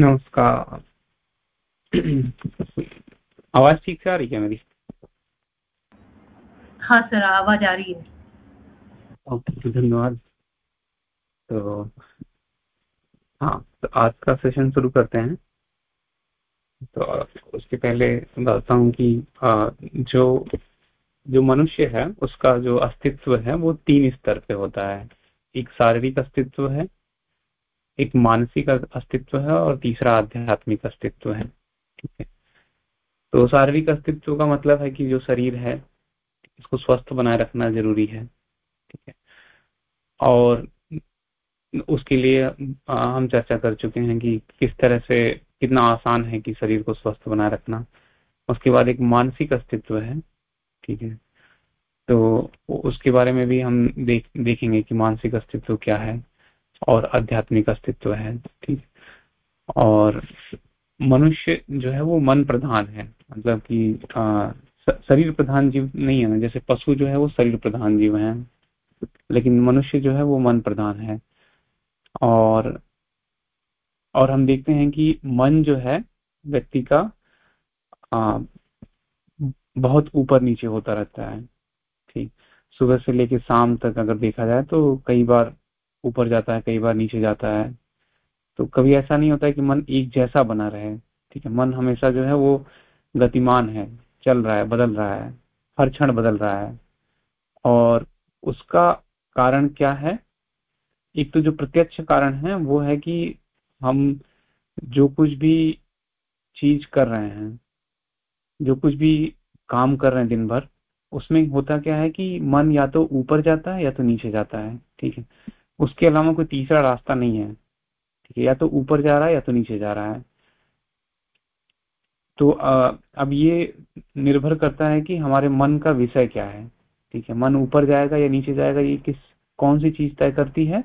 नमस्कार आवाज़ ठीक से आ रही है मेरी? हाँ सर आवाज़ आ रही है। ओके धन्यवाद। तो हाँ तो आज का सेशन शुरू करते हैं। तो उसके पहले बताता हूँ कि आ, जो जो मनुष्य है उसका जो अस्तित्व है वो तीन स्तर पे होता है। एक शारीरिक अस्तित्व है एक मानसिक अस्तित्व है और तीसरा आध्यात्मिक अस्तित्व है, ठीक है? तो शारीरिक अस्तित्व का मतलब है कि जो शरीर है, इसको स्वस्थ बनाए रखना ज़रूरी है, ठीक है? और उसके लिए हम चर्चा कर चुके हैं कि किस तरह से कितना आसान है कि शरीर को स्वस्थ बनाए रखना। उसके बाद एक मानसिक अस्तित्व है, ठीक है? तो उसके बारे में भी हम देख, देखेंगे कि मानसिक अस्तित्व क्या है। और आध्यात्मिक अस्तित्व है ठीक। और मनुष्य जो है वो मन प्रधान है। मतलब कि शरीर प्रधान जीव नहीं है ना जैसे पशु जो है वो शरीर प्रधान जीव है। लेकिन मनुष्य जो है वो मन प्रधान है। और और हम देखते हैं कि मन जो है व्यक्ति का आ, बहुत ऊपर नीचे होता रहता है ठीक। सुबह से लेकर शाम तक अगर देखा जाए तो कई बार ऊपर जाता है, कई बार नीचे जाता है। तो कभी ऐसा नहीं होता है कि मन एक जैसा बना रहे। ठीक है, मन हमेशा जो है वो गतिमान है, चल रहा है, बदल रहा है, हर क्षण बदल रहा है। और उसका कारण क्या है? एक तो जो प्रत्यक्ष कारण है, वो है कि हम जो कुछ भी चीज़ कर रहे हैं, जो कुछ भी काम कर रहे हैं दिन भर, उसमें होता क्या है कि मन या तो ऊपर जाता है या तो नीचे जाता है। ठीक है उसके अलावा कोई तीसरा रास्ता नहीं है। ठीक है या तो ऊपर जा रहा है या तो नीचे जा रहा है। तो अब ये निर्भर करता है कि हमारे मन का विषय क्या है। ठीक है मन ऊपर जाएगा या नीचे जाएगा ये किस कौन सी चीज़ तय करती है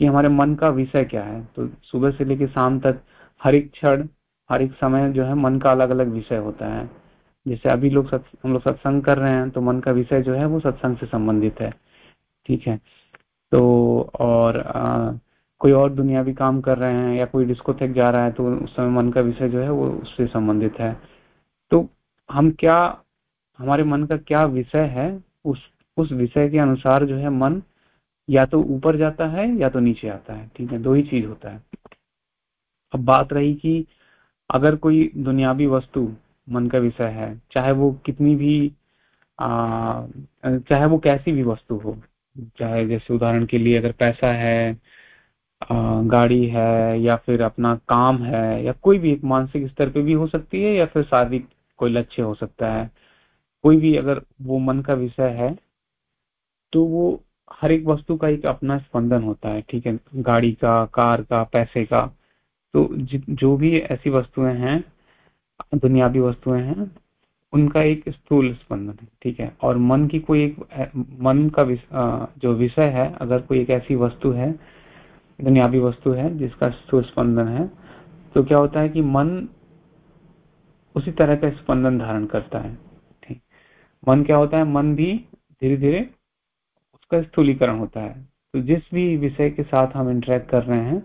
कि हमारे मन का विषय क्या है। तो सुबह से लेकर शाम तक हर एक क्षण हर एक समय जो है मन का अलग अलग विषय होता है। जैसे अभी लोग सत, हम लोग सत्संग कर रहे हैं तो मन का विषय जो है वो सत्संग से संबंधित है। ठीक है तो और आ, कोई और दुनियावी काम कर रहे हैं या कोई डिस्कोथेक जा रहा है तो उस समय मन का विषय जो है वो उससे संबंधित है। तो हम क्या हमारे मन का क्या विषय है उस उस विषय के अनुसार जो है मन या तो ऊपर जाता है या तो नीचे आता है ठीक है दो ही चीज़ होता है। अब बात रही कि अगर कोई दुनियावी वस्तु मन का विषय है चाहे वो कितनी भी आ, चाहे वो कैसी भी वस्तु हो जैसे उदाहरण के लिए अगर पैसा है गाड़ी है या फिर अपना काम है या कोई भी एक मानसिक स्तर पे भी हो सकती है या फिर शारीरिक कोई लक्ष्य हो सकता है। कोई भी अगर वो मन का विषय है तो वो हर एक वस्तु का एक अपना स्पंदन होता है, ठीक है? गाड़ी का, कार का, पैसे का। तो जो भी ऐसी वस्तुएँ हैं, दुनियावी वस्तुएँ हैं उनका एक स्थूल स्पंदन है, ठीक है? और मन की कोई एक मन का जो विषय है, अगर कोई एक ऐसी वस्तु है, दुनियावी वस्तु है, जिसका स्थूल स्पंदन है तो क्या होता है कि मन उसी तरह का स्पंदन धारण करता है, ठीक? मन क्या होता है? मन भी धीरे धीरे उसका स्थूलीकरण होता है। तो जिस भी विषय के साथ हम इंटरेक्ट कर रहे हैं,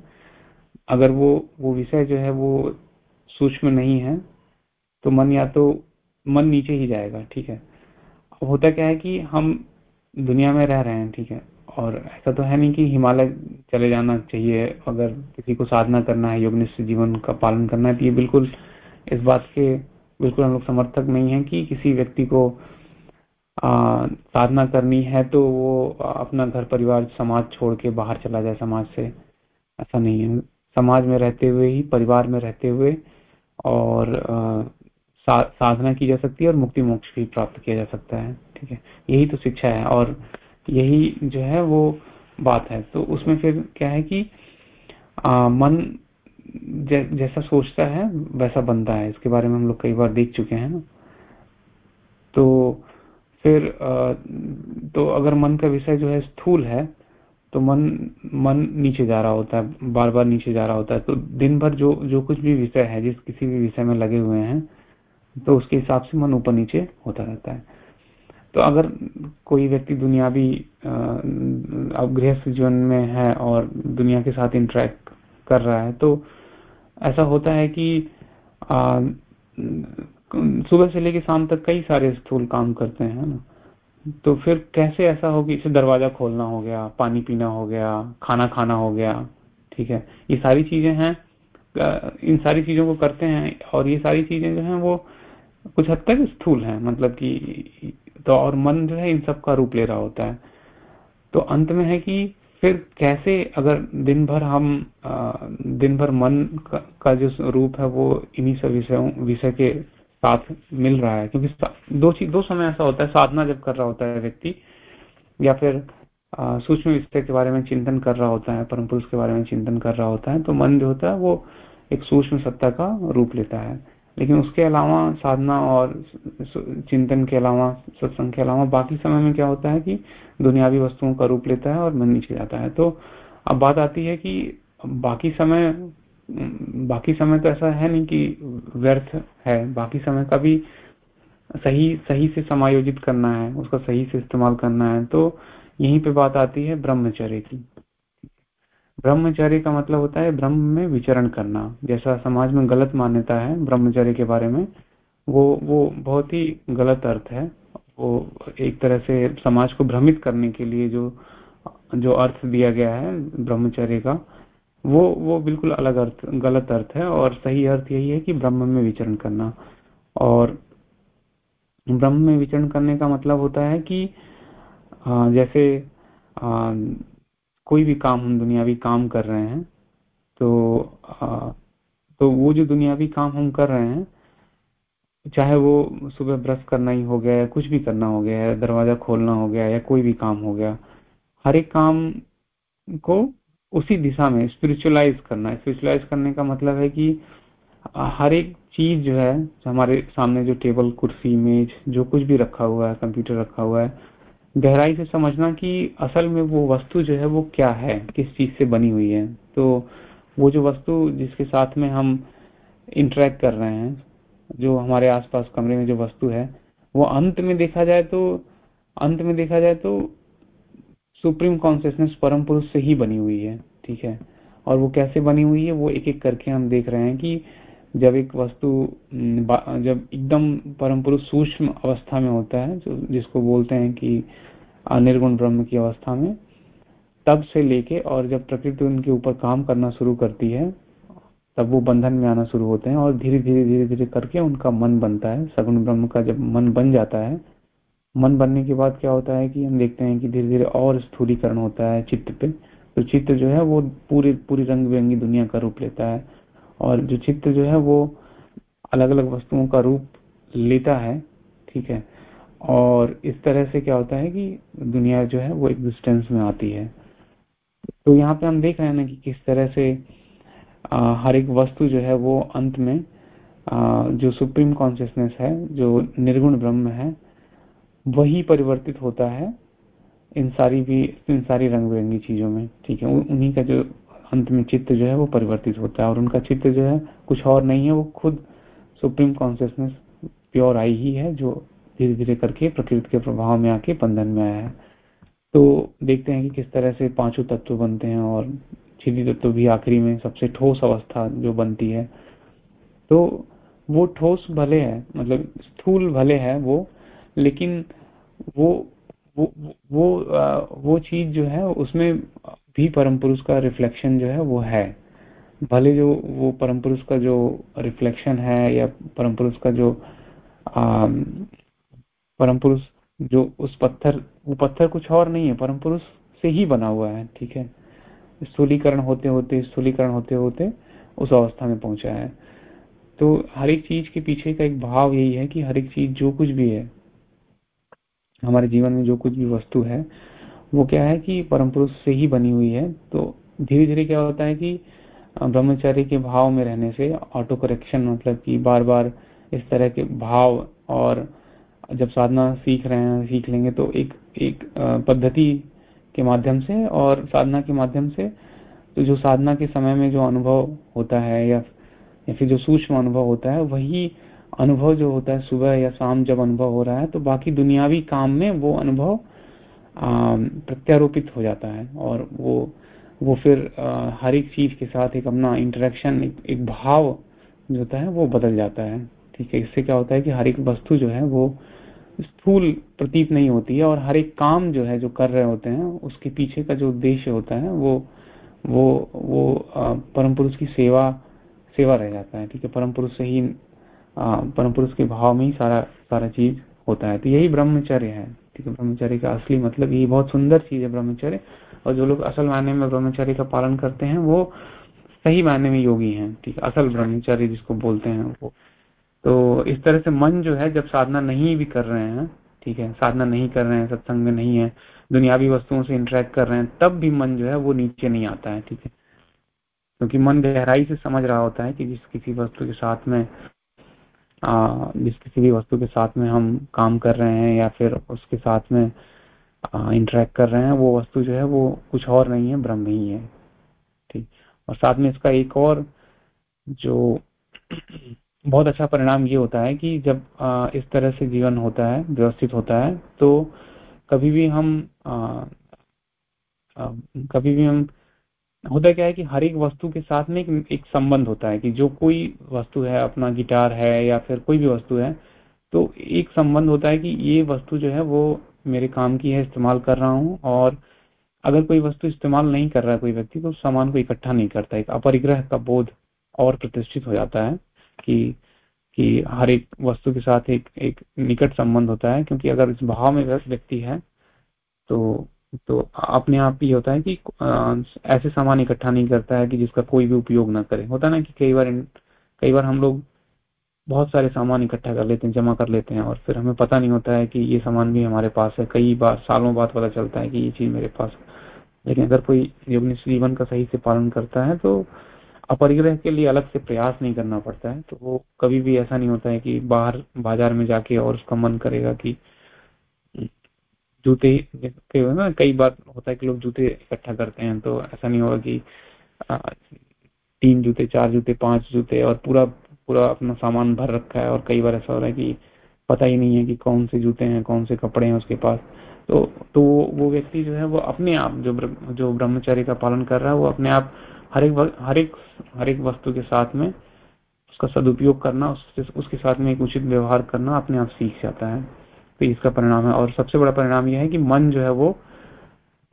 अगर वो वो विषय जो है वो सूक्ष्म नहीं है तो मन या तो मन नीचे ही जाएगा ठीक है? होता क्या है कि हम दुनिया में रह रहे हैं ठीक है? और ऐसा तो है नहीं कि हिमालय चले जाना चाहिए अगर किसी को साधना करना है योगनिष्ठ जीवन का पालन करना है तो ये बिल्कुल इस बात के बिल्कुल हम लोग समर्थक नहीं है कि किसी व्यक्ति को आ, साधना करनी है तो वो अपना घर परिवार समाज छोड़ के बाहर चला जाए समाज से। ऐसा नहीं है। समाज में रहते हुए ही परिवार में रहते हुए और सा, साधना की जा सकती है और मुक्ति मोक्ष भी प्राप्त किया जा सकता है ठीक है? यही तो शिक्षा है और यही जो है वो बात है। तो उसमें फिर क्या है कि आ, मन जै, जैसा सोचता है वैसा बनता है। इसके बारे में हम लोग कई बार देख चुके हैं ना। तो फिर आ, तो अगर मन का विषय जो है स्थूल है तो मन मन नीचे जा रहा होता है बार बार नीचे जा रहा होता है। तो दिन भर जो जो कुछ भी विषय है जिस किसी भी विषय में लगे हुए हैं तो उसके हिसाब से मन ऊपर नीचे होता रहता है। तो अगर कोई व्यक्ति दुनियावी अब गृहस्थ जीवन में है और दुनिया के साथ इंटरेक्ट कर रहा है तो ऐसा होता है कि आ, सुबह से लेकर शाम तक कई सारे स्थूल काम करते हैं ना? तो फिर कैसे ऐसा हो कि इसे दरवाज़ा खोलना हो गया पानी पीना हो गया खाना खाना हो गया ठीक है? ये सारी चीज़ें हैं इन सारी चीज़ों को करते हैं और ये सारी चीज़ें जो हैं वो कुछ हद तक स्थूल है मतलब कि तो और मन जो है इन सब का रूप ले रहा होता है। तो अंत में है कि फिर कैसे अगर दिन भर हम दिन भर मन का, का जो रूप है वो इन्हीं सब विषयों विषय के साथ मिल रहा है। क्योंकि दो चीज़ दो समय ऐसा होता है साधना जब कर रहा होता है व्यक्ति या फिर सूक्ष्म विषय के बारे में चिंतन कर रहा होता है परम पुरुष के बारे में चिंतन कर रहा होता है तो मन जो होता है वो एक सूक्ष्म सत्ता का रूप लेता है। लेकिन उसके अलावा साधना और चिंतन के अलावा, सत्संग के अलावा बाकी समय में क्या होता है कि दुनियावी वस्तुओं का रूप लेता है और मन नीचे जाता है। तो अब बात आती है कि बाकी समय बाकी समय तो ऐसा है नहीं कि व्यर्थ है। बाकी समय का भी सही सही से समायोजित करना है, उसका सही से इस्तेमाल करना है। तो यहीं पे बात आती है ब्रह्मचर्य की। ब्रह्मचर्य का मतलब होता है ब्रह्म में विचरण करना। जैसा समाज में गलत मान्यता है ब्रह्मचर्य के बारे में, वो वो बहुत ही गलत अर्थ है। वो एक तरह से समाज को भ्रमित करने के लिए जो जो अर्थ दिया गया है ब्रह्मचर्य का, वो वो बिल्कुल अलग अर्थ, गलत अर्थ है और सही अर्थ यही है कि ब्रह्म में विचरण करना। और ब्रह्म में विचरण करने का मतलब होता है कि जैसे कोई भी काम हम दुनियावी काम कर रहे हैं तो आ, तो वो जो दुनियावी काम हम कर रहे हैं चाहे वो सुबह ब्रश करना ही हो गया या कुछ भी करना हो गया या दरवाज़ा खोलना हो गया या कोई भी काम हो गया हर एक काम को उसी दिशा में स्पिरिचुअलाइज करना स्पिरिचुअलाइज करने का मतलब है कि हर एक चीज़ जो है हमारे सामने जो टेबल कुर्सी मेज जो कुछ भी रखा हुआ है कंप्यूटर रखा हुआ है गहराई से समझना कि असल में वो वस्तु जो है वो क्या है, किस चीज़ से बनी हुई है। तो वो जो वस्तु जिसके साथ में हम इंटरेक्ट कर रहे हैं, जो हमारे आसपास कमरे में जो वस्तु है, वो अंत में देखा जाए तो अंत में देखा जाए तो सुप्रीम कॉन्सियसनेस परम पुरुष से ही बनी हुई है, ठीक है? और वो कैसे बनी हुई है, वो एक एक करके हम देख रहे हैं कि जब एक वस्तु जब एकदम परम पुरुष सूक्ष्म अवस्था में होता है जिसको बोलते हैं कि निर्गुण ब्रह्म की अवस्था में, तब से लेके और जब प्रकृति उनके ऊपर काम करना शुरू करती है, तब वो बंधन में आना शुरू होते हैं और धीरे धीरे धीरे धीरे करके उनका मन बनता है। सगुण ब्रह्म का जब मन बन जाता है, मन बनने के बाद क्या होता है कि हम देखते हैं कि धीरे धीरे और स्थूलीकरण होता है चित्त पे। तो चित्त जो है वो पूरी पूरी रंग बिरंगी दुनिया का रूप लेता है। और जो चित्त जो है वो अलग अलग वस्तुओं का रूप लेता है ठीक है? और इस तरह से क्या होता है कि दुनिया जो है वो एग्जिस्टेंस में आती है। तो यहाँ पे हम देख रहे हैं ना कि किस तरह से आ, हर एक वस्तु जो है वो अंत में आ, जो सुप्रीम कॉन्शियसनेस है जो निर्गुण ब्रह्म है वही परिवर्तित होता है इन सारी भी इन सारी रंग बिरंगी चीज़ों में ठीक है? उन्हीं का जो अंत में चित्त जो है वो परिवर्तित होता है और उनका चित्त जो है कुछ और नहीं है, वो खुद सुप्रीम कॉन्सियसनेस प्योर आई ही है, जो धीरे धीरे करके प्रकृति के प्रभाव में आके बंधन में आया है। तो देखते हैं कि किस तरह से पाँचों तत्व बनते हैं और छिदी तत्व भी आखिरी में सबसे ठोस अवस्था जो बनती है। तो वो ठोस भले है मतलब स्थूल भले है वो, लेकिन वो वो वो वो चीज़ जो है उसमें भी परम पुरुष का रिफ्लेक्शन जो है वो है। भले जो वो परम पुरुष का जो रिफ्लेक्शन है या परम पुरुष का जो परम पुरुष जो उस पत्थर, वो पत्थर कुछ और नहीं है, परम पुरुष से ही बना हुआ है, ठीक है? स्थूलीकरण होते होते, स्थूलीकरण होते होते उस अवस्था में पहुँचा है। तो हर एक चीज़ के पीछे का एक भाव यही है कि हर एक चीज़ जो कुछ भी है, हमारे जीवन में जो कुछ भी वस्तु है वो क्या है कि परम पुरुष से ही बनी हुई है तो धीरे धीरे क्या होता है कि ब्रह्मचारी के भाव में रहने से ऑटो करेक्शन मतलब कि बार बार इस तरह के भाव और जब साधना सीख रहे हैं, सीख लेंगे तो एक एक पद्धति के माध्यम से और साधना के माध्यम से तो जो साधना के समय में जो अनुभव होता है या या फिर जो सूक्ष्म अनुभव होता है, वही अनुभव जो होता है सुबह या शाम जब अनुभव हो रहा है तो बाकी दुनियावी काम में वो अनुभव प्रत्यारोपित हो जाता है और वो वो फिर हर एक चीज़ के साथ एक अपना इंटरेक्शन एक, एक भाव जो होता है वो बदल जाता है। ठीक है इससे क्या होता है कि हर एक वस्तु जो है वो स्थूल प्रतीत नहीं होती है और हर एक काम जो है जो कर रहे होते हैं उसके पीछे का जो उद्देश्य होता है वो वो वो परम पुरुष की सेवा सेवा रह जाता है। ठीक है परम पुरुष से ही परम पुरुष के भाव में ही सारा सारा चीज़ होता है। तो यही ब्रह्मचर्य है। ठीक है ब्रह्मचर्य का असली मतलब यही बहुत सुंदर चीज़ है ब्रह्मचर्य। और जो लोग असल मायने में ब्रह्मचर्य का पालन करते हैं, वो सही मायने में योगी हैं, ठीक है? असल ब्रह्मचर्य जिसको बोलते हैं वो। तो इस तरह से मन जो है, जब साधना नहीं भी कर रहे हैं, ठीक है? साधना नहीं कर रहे हैं, सत्संग में नहीं है, दुनियावी वस्तुओं से इंटरेक्ट कर रहे हैं, तब भी मन जो है, वो नीचे नहीं आता है, ठीक है? क्योंकि मन गहराई से समझ रहा होता है कि जिस किसी वस्तु के साथ में जिस किसी भी वस्तु के साथ में हम काम कर रहे हैं या फिर उसके साथ में इंटरेक्ट कर रहे हैं वो वस्तु जो है वो कुछ और नहीं है ब्रह्म ही है। ठीक? और साथ में इसका एक और जो बहुत अच्छा परिणाम ये होता है कि जब आ, इस तरह से जीवन होता है व्यवस्थित होता है तो कभी भी हम आ, आ, कभी भी हम होता क्या है कि हर एक वस्तु के साथ में एक, एक संबंध होता है कि जो कोई वस्तु है अपना गिटार है या फिर कोई भी वस्तु है तो एक संबंध होता है कि ये वस्तु जो है वो मेरे काम की है इस्तेमाल कर रहा हूँ और अगर कोई वस्तु इस्तेमाल नहीं कर रहा है कोई व्यक्ति तो सामान को इकट्ठा नहीं करता। एक अपरिग्रह का बोध और प्रतिष्ठित हो जाता है कि कि हर एक वस्तु के साथ एक एक निकट संबंध होता है क्योंकि अगर इस भाव में व्यक्ति है तो तो अपने आप ही होता है कि ऐसे सामान इकट्ठा नहीं करता है कि जिसका कोई भी उपयोग ना करे। होता है ना कि कई बार कई बार हम लोग बहुत सारे सामान इकट्ठा कर लेते हैं, जमा कर लेते हैं और फिर हमें पता नहीं होता है कि ये सामान भी हमारे पास है। कई बार, सालों बाद पता चलता है कि ये चीज़ मेरे पास लेकिन अगर कोई योगनिष्ठ जीवन का सही से पालन करता है तो अपरिग्रह के लिए अलग से प्रयास नहीं करना पड़ता है। तो वो कभी भी ऐसा नहीं होता है कि बाहर, बाज़ार में जाके और उसका मन करेगा कि जूते ही ना, कई बार होता है कि लोग जूते इकट्ठा करते हैं तो ऐसा नहीं होगा कि तीन जूते, चार जूते, पाँच जूते और पूरा पूरा अपना सामान भर रखा है और कई बार ऐसा हो रहा है कि पता ही नहीं है कि कौन से जूते हैं, कौन से कपड़े हैं उसके पास। तो तो वो व्यक्ति जो है वो अपने आप जो जो ब्रह्मचारी का पालन कर रहा है, वो अपने आप हर एक हर एक हर एक वस्तु के साथ में उसका सदुपयोग करना उसके उसके साथ में एक उचित व्यवहार करना अपने आप सीख जाता है। तो इसका परिणाम है। और सबसे बड़ा परिणाम यह है कि मन जो है वो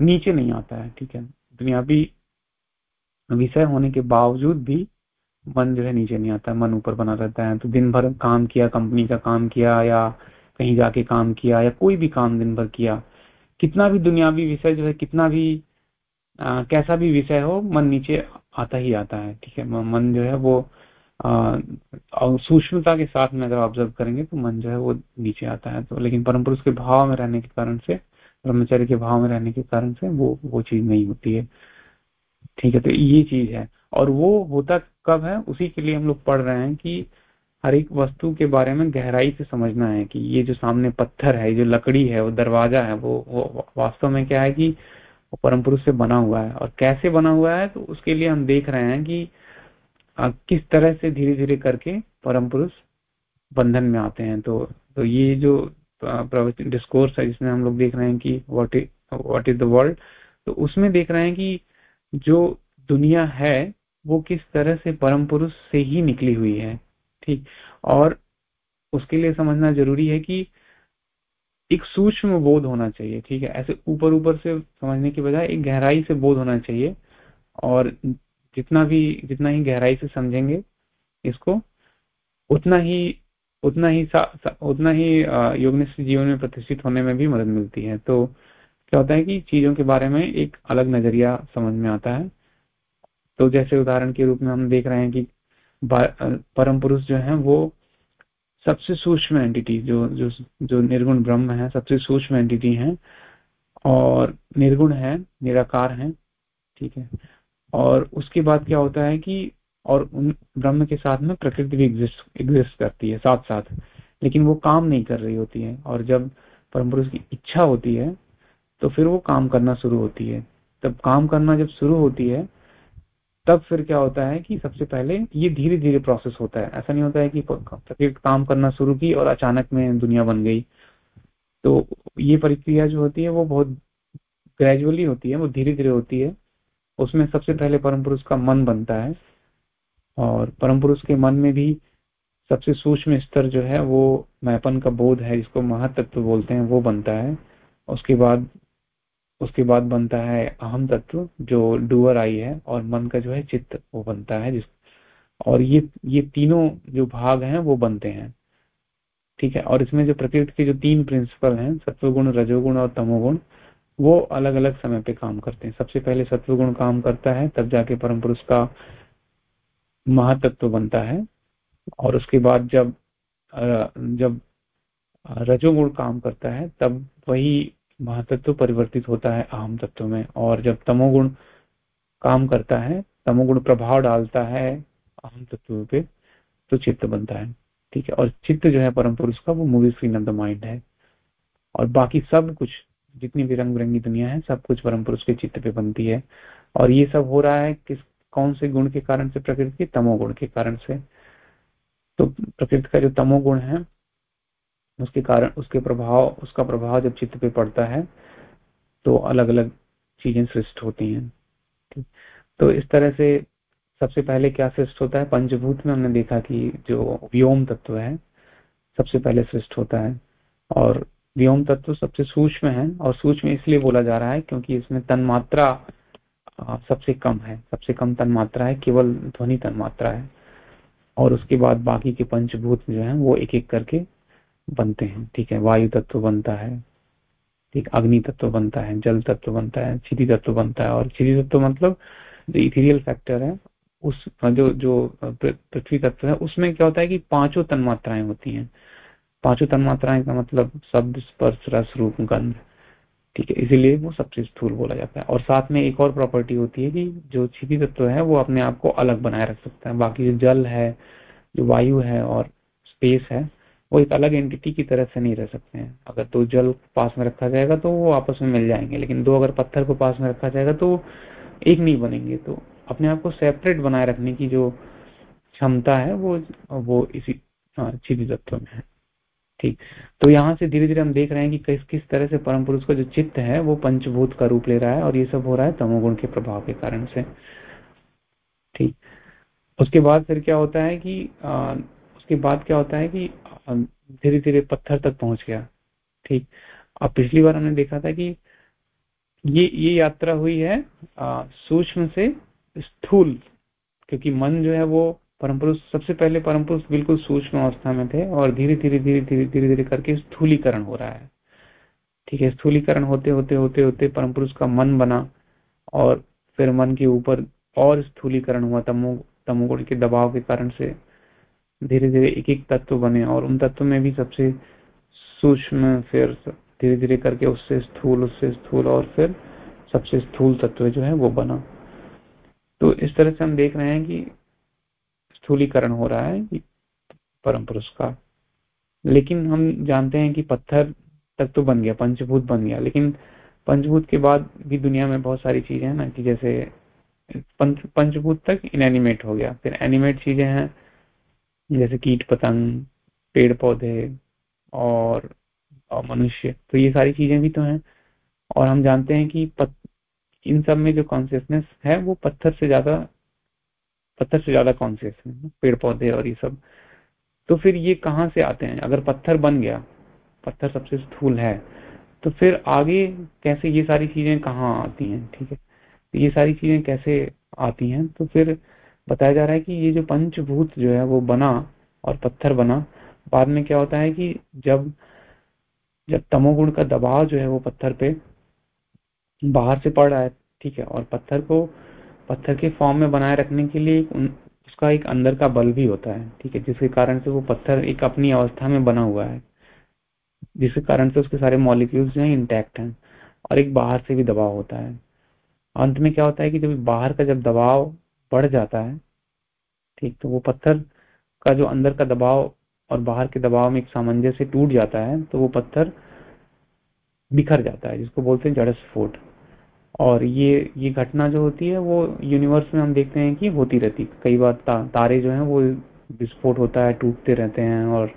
नीचे नहीं आता है ठीक है? दुनियावी विषय होने के बावजूद भी मन जो है नीचे नहीं आता मन ऊपर बना रहता है। तो दिन भर काम किया कंपनी का काम किया या कहीं जाके काम किया या कोई भी काम दिन भर किया कितना भी दुनियावी विषय जो है कितना भी आ, कैसा भी विषय हो मन नीचे आता ही आता है ठीक है? मन जो है वो सूक्ष्मता के साथ में अगर ऑब्ज़र्व करेंगे तो मन जो है वो नीचे आता है। तो लेकिन परम पुरुष के भाव में रहने के कारण से ब्रह्मचर्य के भाव में रहने के कारण से वो वो चीज़ नहीं होती है। ठीक है तो ये चीज़ है। और वो होता कब है? उसी के लिए हम लोग पढ़ रहे हैं कि हर एक वस्तु के बारे में गहराई से समझना है कि ये जो सामने पत्थर है जो लकड़ी है वो दरवाज़ा है वो, वो वास्तव में क्या है कि परम पुरुष से बना हुआ है। और कैसे बना हुआ है? तो उसके लिए हम देख रहे हैं कि किस तरह से धीरे धीरे करके परम पुरुष बंधन में आते हैं? तो तो ये जो प्रवचन डिस्कोर्स है, जिसमें हम लोग देख रहे हैं कि what is what is the world तो उसमें देख रहे हैं कि जो दुनिया है, वो किस तरह से परम पुरुष से ही निकली हुई है, ठीक? और उसके लिए समझना ज़रूरी है कि एक सूक्ष्म बोध होना चाहिए, ठीक है? ऐसे ऊपर ऊपर से समझने की बजाय एक गहराई से बोध होना चाहिए और जितना भी जितना ही गहराई से समझेंगे इसको उतना ही उतना ही सा, सा, उतना ही योगनिष्ठ जीवन में प्रतिष्ठित होने में भी मदद मिलती है। तो क्या होता है कि चीज़ों के बारे में एक अलग नज़रिया समझ में आता है। तो जैसे उदाहरण के रूप में हम देख रहे हैं कि परम पुरुष जो है वो सबसे सूक्ष्म एंटिटी जो जो जो निर्गुण ब्रह्म है सबसे सूक्ष्म एंटिटी है और निर्गुण है निराकार है ठीक है। और उसके बाद क्या होता है कि, और उन ब्रह्म के साथ में प्रकृति भी एग्जिस्ट एग्जिस्ट करती है साथ साथ लेकिन वो काम नहीं कर रही होती है। और जब परम पुरुष की इच्छा होती है तो फिर वो काम करना शुरू होती है। तब काम करना जब शुरू होती है, तब फिर क्या होता है कि सबसे पहले ये धीरे धीरे प्रोसेस होता है। ऐसा नहीं होता है कि प्रकृति काम करना शुरू की और अचानक में दुनिया बन गई। तो ये प्रक्रिया जो होती है, वो बहुत ग्रेजुअली होती है, वो धीरे धीरे होती है। उसमें सबसे पहले परम पुरुष का मन बनता है और परम पुरुष के मन में भी सबसे सूक्ष्म स्तर जो है वो मैपन का बोध है, जिसको महातत्व बोलते हैं, वो बनता है। उसके बाद उसके बाद बनता है अहम तत्व, जो डुअर आई है और मन का जो है चित्त, वो बनता है, जिस, और ये ये तीनों जो भाग हैं, वो बनते हैं। ठीक है, और इसमें जो प्रकृति के जो तीन प्रिंसिपल हैं, सत्वगुण, रजोगुण और तमोगुण वो अलग अलग समय पे काम करते हैं। सबसे पहले सत्वगुण काम करता है, तब जाके परम पुरुष का महातत्व बनता है। और उसके बाद जब जब रजोगुण काम करता है, तब वही महातत्व परिवर्तित होता है अहम तत्व में। और जब तमोगुण काम करता है, तमोगुण प्रभाव डालता है अहम तत्व पे तो चित्त बनता है। ठीक है? और चित्त जो है परम पुरुष का, वो movie screen of the mind है। और बाकी सब कुछ जितनी भी रंग बिरंगी दुनिया है, सब कुछ परम पुरुष के चित्त पे बनती है। और ये सब हो रहा है किस, कौन से गुण के कारण से? प्रकृति के तमोगुण के कारण से। तो प्रकृति का जो तमोगुण है, उसके कारण, उसके प्रभाव, उसका प्रभाव जब चित्त पे पड़ता है तो अलग अलग चीज़ें सृष्ट होती हैं। तो इस तरह से सबसे पहले क्या सृष्ट होता है? पंचभूत में हमने देखा कि जो व्योम तत्व है, सबसे पहले सृष्ट होता है। और व्योम तत्व सबसे सूक्ष्म है और सूक्ष्म इसलिए बोला जा रहा है क्योंकि इसमें तन्मात्रा सबसे कम है। सबसे कम तन्मात्रा है, केवल ध्वनि तन्मात्रा है। और उसके बाद बाकी के पंचभूत जो है, वो एक एक करके बनते हैं। ठीक है, वायु तत्व बनता है, ठीक, अग्नि तत्व बनता है, जल तत्व बनता है, क्षिति तत्व बनता है। और क्षिति तत्व मतलब जो इथीरियल फैक्टर है, उस, जो जो पृथ्वी तत्व है, उसमें क्या होता है कि पाँचों तन्मात्राएँ होती हैं। पाँचों तन्मात्राएँ का मतलब शब्द, स्पर्श, रस, रूप, गंध। ठीक है, इसीलिए वो सबसे स्थूल बोला जाता है। और साथ में एक और प्रॉपर्टी होती है कि जो छिपी तत्व है, वो अपने आप को अलग बनाए रख सकता है। बाकी जो जल है, जो वायु है और स्पेस है, वो एक अलग एंटिटी की तरह से नहीं रह सकते हैं। अगर दो तो जल पास में रखा जाएगा तो वो आपस में मिल जाएँगे। लेकिन दो अगर पत्थर को पास में रखा जाएगा तो एक नहीं बनेंगे। तो अपने आप को सेपरेट बनाए रखने की जो क्षमता है, वो वो इसी छिपी तत्व में है। ठीक। तो यहाँ से धीरे धीरे हम देख रहे हैं कि किस किस तरह से परम पुरुष का जो चित्त है वो पंचभूत का रूप ले रहा है और ये सब हो रहा है तमोगुण के प्रभाव के कारण से। ठीक। उसके बाद फिर क्या होता है कि आ, उसके बाद क्या होता है कि धीरे धीरे पत्थर तक पहुँच गया। ठीक। अब पिछली बार हमने देखा था कि ये ये यात्रा हुई है सूक्ष्म से स्थूल क्योंकि मन जो है वो परम पुरुष सबसे पहले परम पुरुष बिल्कुल सूक्ष्म अवस्था में थे और धीरे धीरे धीरे धीरे धीरे धीरे करके स्थूलीकरण हो रहा है। ठीक है, स्थूलीकरण होते होते होते होते परम पुरुष का मन बना और फिर मन के ऊपर और स्थूलीकरण हुआ, तमो, तमोगुण के दबाव के कारण से। धीरे धीरे एक एक तत्व बने और उन तत्व में भी सबसे सूक्ष्म, फिर धीरे धीरे करके उससे स्थूल उससे स्थूल और फिर सबसे स्थूल तत्व जो है वो बना। तो इस तरह से हम देख रहे हैं कि स्थूलीकरण हो रहा है परम पुरुष का। लेकिन हम जानते हैं कि पत्थर तक तो बन गया पंचभूत बन गया लेकिन पंचभूत के बाद भी दुनिया में बहुत सारी चीज़ें हैं ना कि जैसे पंच, पंचभूत तक इनएनिमेट हो गया। फिर एनिमेट चीज़ें हैं जैसे कीट पतंग पेड़ पौधे और, और मनुष्य तो ये सारी चीज़ें भी तो हैं। और हम जानते हैं कि पत, इन सब में जो कॉन्सियसनेस है वो पत्थर से ज़्यादा पत्थर से ज़्यादा कॉन्सियस है? पेड़ पौधे और ये सब। तो फिर ये कहाँ से आते हैं? अगर पत्थर बन गया, पत्थर सबसे स्थूल है तो फिर आगे कैसे ये सारी चीज़ें कहाँ आती हैं? ठीक है? तो ये सारी चीज़ें कैसे आती हैं? तो फिर बताया जा रहा है कि ये जो पंचभूत जो है, वो बना और पत्थर बना। बाद में क्या होता है कि जब जब तमोगुण का दबाव जो है वो पत्थर पे बाहर से पड़ रहा है, ठीक है? और पत्थर को पत्थर के फॉर्म में बनाए रखने के लिए उसका एक अंदर का बल भी होता है, ठीक है, जिसके कारण से वो पत्थर एक अपनी अवस्था में बना हुआ है, जिसके कारण से उसके सारे मॉलिक्यूल्स जो है इंटैक्ट हैं और एक बाहर से भी दबाव होता है। अंत में क्या होता है कि जब बाहर का जब दबाव बढ़ जाता है, ठीक तो वो पत्थर का जो अंदर का दबाव और बाहर के दबाव में एक सामंजस्य टूट जाता है तो वो पत्थर बिखर जाता है, जिसको बोलते हैं जड़ स्फोट और ये ये घटना जो होती है वो यूनिवर्स में हम देखते हैं कि होती रहती है। कई बार ता, तारे जो हैं वो विस्फोट होता है टूटते रहते हैं और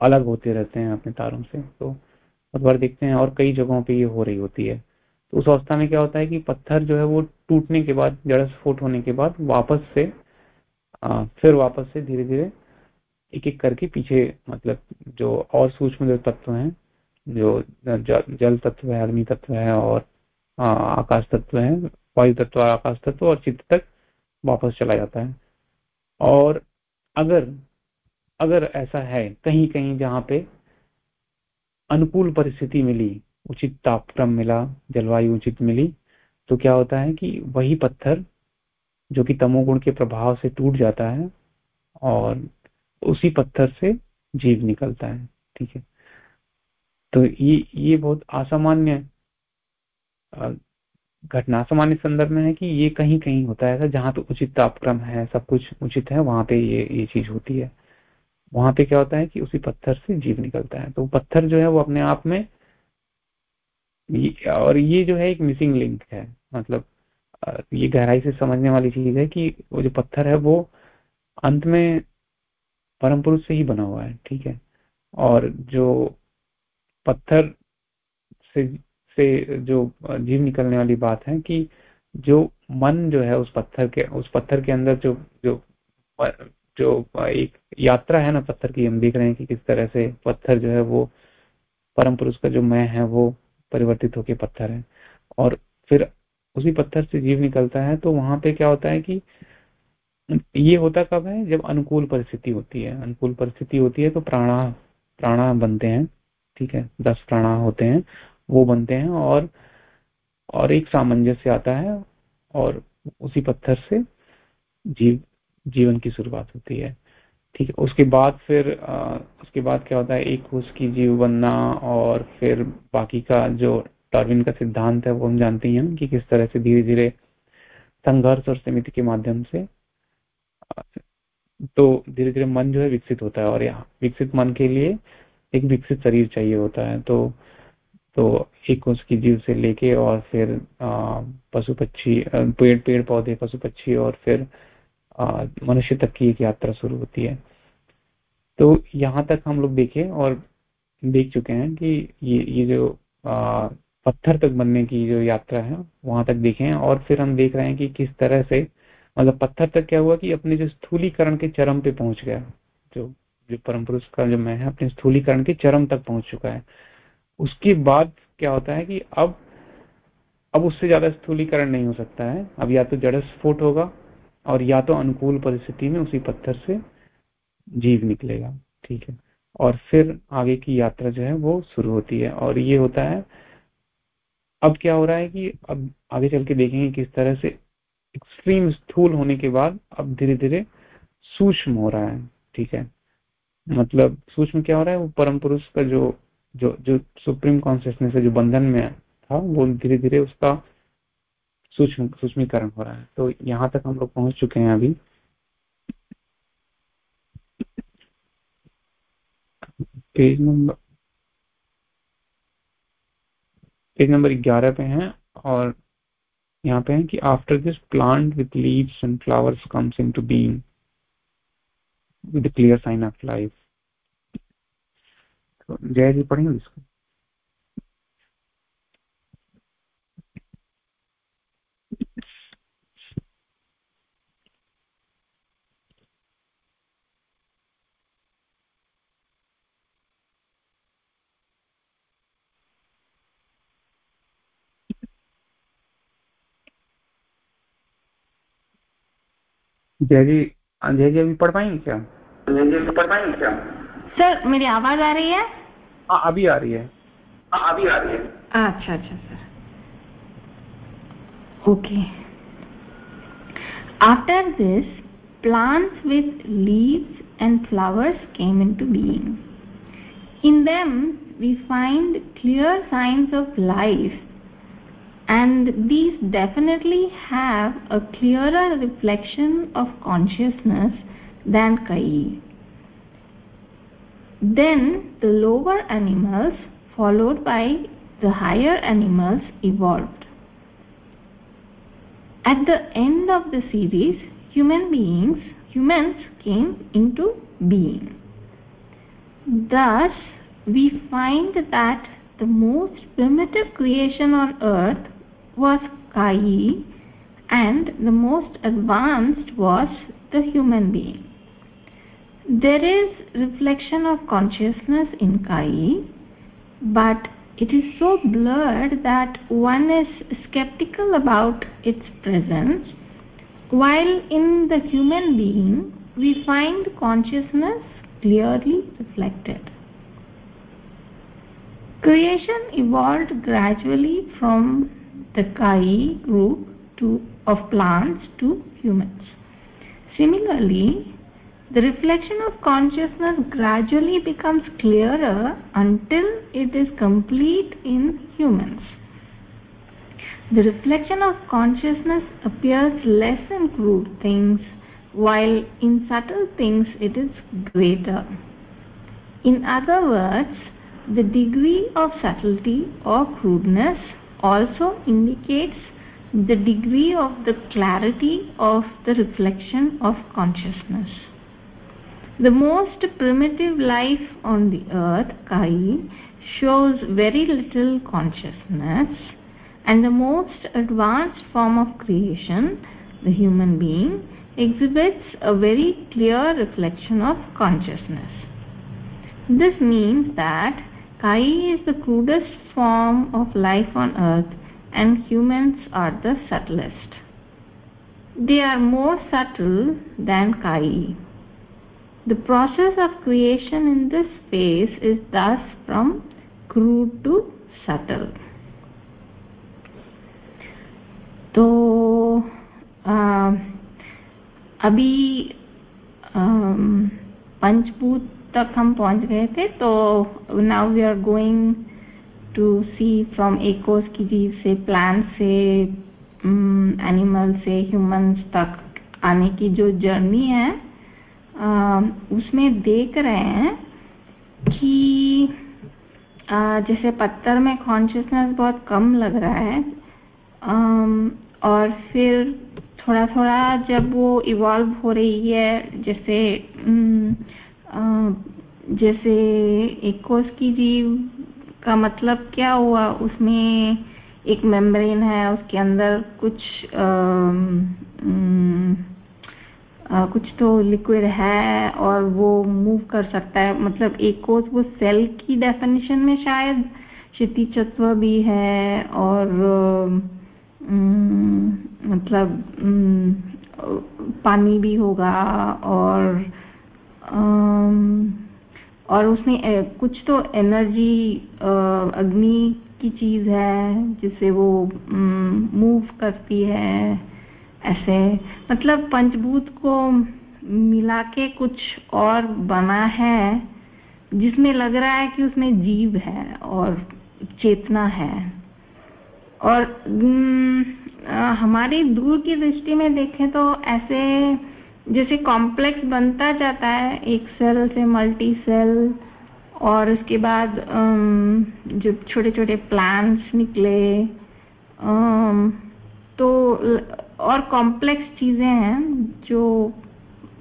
अलग होते रहते हैं अपने तारों से। तो बहुत बार देखते हैं और कई जगहों पे ये हो रही होती है। तो उस अवस्था में क्या होता है कि पत्थर जो है वो टूटने के बाद जड़ स्फोट होने के बाद वापस से आ, फिर वापस से धीरे धीरे एक एक करके पीछे मतलब जो और सूक्ष्म जो तत्व हैं जो जल तत्व है अग्नि तत्व है और आकाश तत्व है, वायु तत्व, आकाश तत्व और चित्त तक वापस चला जाता है। और अगर अगर ऐसा है कहीं कहीं जहाँ पे अनुकूल परिस्थिति मिली, उचित तापक्रम मिला, जलवायु उचित मिली तो क्या होता है कि वही पत्थर जो कि तमोगुण के प्रभाव से टूट जाता है और उसी पत्थर से जीव निकलता है, ठीक है? तो ये ये बहुत असामान्य घटना सामान्य संदर्भ में है कि ये कहीं कहीं होता है जहाँ पे उचित तापक्रम है, सब कुछ उचित है, वहाँ पे ये ये चीज़ होती है। वहाँ पे क्या होता है कि उसी पत्थर से जीव निकलता है। तो पत्थर जो है वो अपने आप में और ये जो है एक मिसिंग लिंक है। मतलब ये गहराई से समझने वाली चीज़ है कि वो जो पत्थर है वो अंत में परम पुरुष से ही बना हुआ है, ठीक है? और जो पत्थर से से जो जीव निकलने वाली बात है कि जो मन जो है उस पत्थर के, उस पत्थर के अंदर जो जो जो एक यात्रा है ना पत्थर की, हम देख रहे हैं कि किस तरह से पत्थर जो है वो परम पुरुष का जो मैं है वो परिवर्तित होकर पत्थर है। और फिर उसी पत्थर से जीव निकलता है तो वहाँ पे क्या होता है कि ये होता कब है? जब अनुकूल परिस्थिति होती है। अनुकूल परिस्थिति होती है तो प्राणा प्राणा बनते हैं, ठीक है? दस प्राणा होते हैं वो बनते हैं और और एक सामंजस्य आता है और उसी पत्थर से जीव जीवन की शुरुआत होती है। ठीक है उसके बाद फिर आ, उसके बाद क्या होता है एक कोष की जीव बनना और फिर बाकी का जो टार्विन का सिद्धांत है वो हम जानते हैं कि किस तरह से धीरे धीरे संघर्ष और समिति के माध्यम से तो धीरे धीरे मन जो है विकसित होता है और यहाँ विकसित मन के लिए एक विकसित शरीर चाहिए होता है। तो तो एक उसकी जीव से लेके और फिर पशु पक्षी पेड़ पेड़ पौधे पशु पक्षी और फिर मनुष्य तक की एक यात्रा शुरू होती है। तो यहाँ तक हम लोग देखे और देख चुके हैं कि ये ये जो आ, पत्थर तक बनने की जो यात्रा है वहाँ तक देखे हैं और फिर हम देख रहे हैं कि किस तरह से मतलब पत्थर तक क्या हुआ कि अपने जो स्थूलीकरण के चरम पे पहुँच गया। जो जो परम पुरुष का जो मैं है अपने स्थूलीकरण के चरम तक पहुँच चुका है। उसके बाद क्या होता है कि अब अब उससे ज़्यादा स्थूलीकरण नहीं हो सकता है। अब या तो जड़ स्फोट होगा और या तो अनुकूल परिस्थिति में उसी पत्थर से जीव निकलेगा, ठीक है। और फिर आगे की यात्रा जो है वो शुरू होती है और ये होता है, अब क्या हो रहा है कि अब आगे चल के देखेंगे किस तरह से एक्सट्रीम स्थूल होने के बाद अब धीरे धीरे सूक्ष्म हो रहा है, ठीक है। मतलब सूक्ष्म क्या हो रहा है? वो परम पुरुष का जो जो जो सुप्रीम कॉन्सियसनेस है जो बंधन में था, वो धीरे धीरे उसका सूक्ष्म, सूक्ष्मीकरण हो रहा है। तो यहाँ तक हम लोग पहुँच चुके हैं अभी। पेज नंबर पेज नंबर ग्यारह पे हैं और यहाँ पे है कि after this plant with leaves and flowers comes into being with clear sign of life Jai ji पढ़ेंगे इसको जय जी जय जी अभी पढ़ पाएँगे क्या? जय जी अभी पढ़ पाएँगे क्या? सर मेरी आवाज़ आ रही है? आ, अभी आ रही है। आ, अभी आ रही है। अच्छा अच्छा sir. Okay after this plants with leaves and flowers came into being in them we find clear science of life and these definitely have a clearer reflection of consciousness than kai. Then the lower animals followed by the higher animals evolved. At the end of the series, human beings, humans came into being. Thus, we find that the most primitive creation on earth was Kai and the most advanced was the human being. There is reflection of consciousness in Kai, but it is so blurred that one is skeptical about its presence, while in the human being we find consciousness clearly reflected. Creation evolved gradually from the Kai group to, of plants to humans. Similarly, the reflection of consciousness gradually becomes clearer until it is complete in humans. The reflection of consciousness appears less in crude things, while in subtle things it is greater. In other words, the degree of subtlety or crudeness also indicates the degree of the clarity of the reflection of consciousness. The most primitive life on the earth, Kai, shows very little consciousness and the most advanced form of creation, the human being, exhibits a very clear reflection of consciousness. This means that Kai is the crudest form of life on earth and humans are the subtlest. They are more subtle than Kai. The process of creation in this phase is thus from crude to subtle. तो अभी पंचभूत तक हम पहुँच गए थे तो now we are going to see from एकोस की जीव से प्लांट से एनिमल से ह्यूमंस तक आने की जो जर्नी है उसमें देख रहे हैं कि जैसे पत्थर में कॉन्शियसनेस बहुत कम लग रहा है और फिर थोड़ा थोड़ा जब वो इवॉल्व हो रही है जैसे जैसे एक कोष की जीव का मतलब क्या हुआ उसमें एक मेम्ब्रेन है उसके अंदर कुछ आ, कुछ तो लिक्विड है और वो मूव कर सकता है। मतलब एक कोष वो सेल की डेफिनेशन में शायद क्षिति चत्व भी है और मतलब पानी भी होगा और और उसमें कुछ तो एनर्जी अग्नि की चीज़ है जिससे वो मूव करती है। ऐसे मतलब पंचभूत को मिला के कुछ और बना है, जिसमें लग रहा है कि उसमें जीव है और चेतना है। और हमारी दूर की दृष्टि में देखें तो ऐसे, जैसे कॉम्प्लेक्स बनता जाता है, एक सेल से मल्टी सेल और उसके बाद जो छोटे छोटे प्लांट्स निकले तो और कॉम्प्लेक्स चीज़ें हैं जो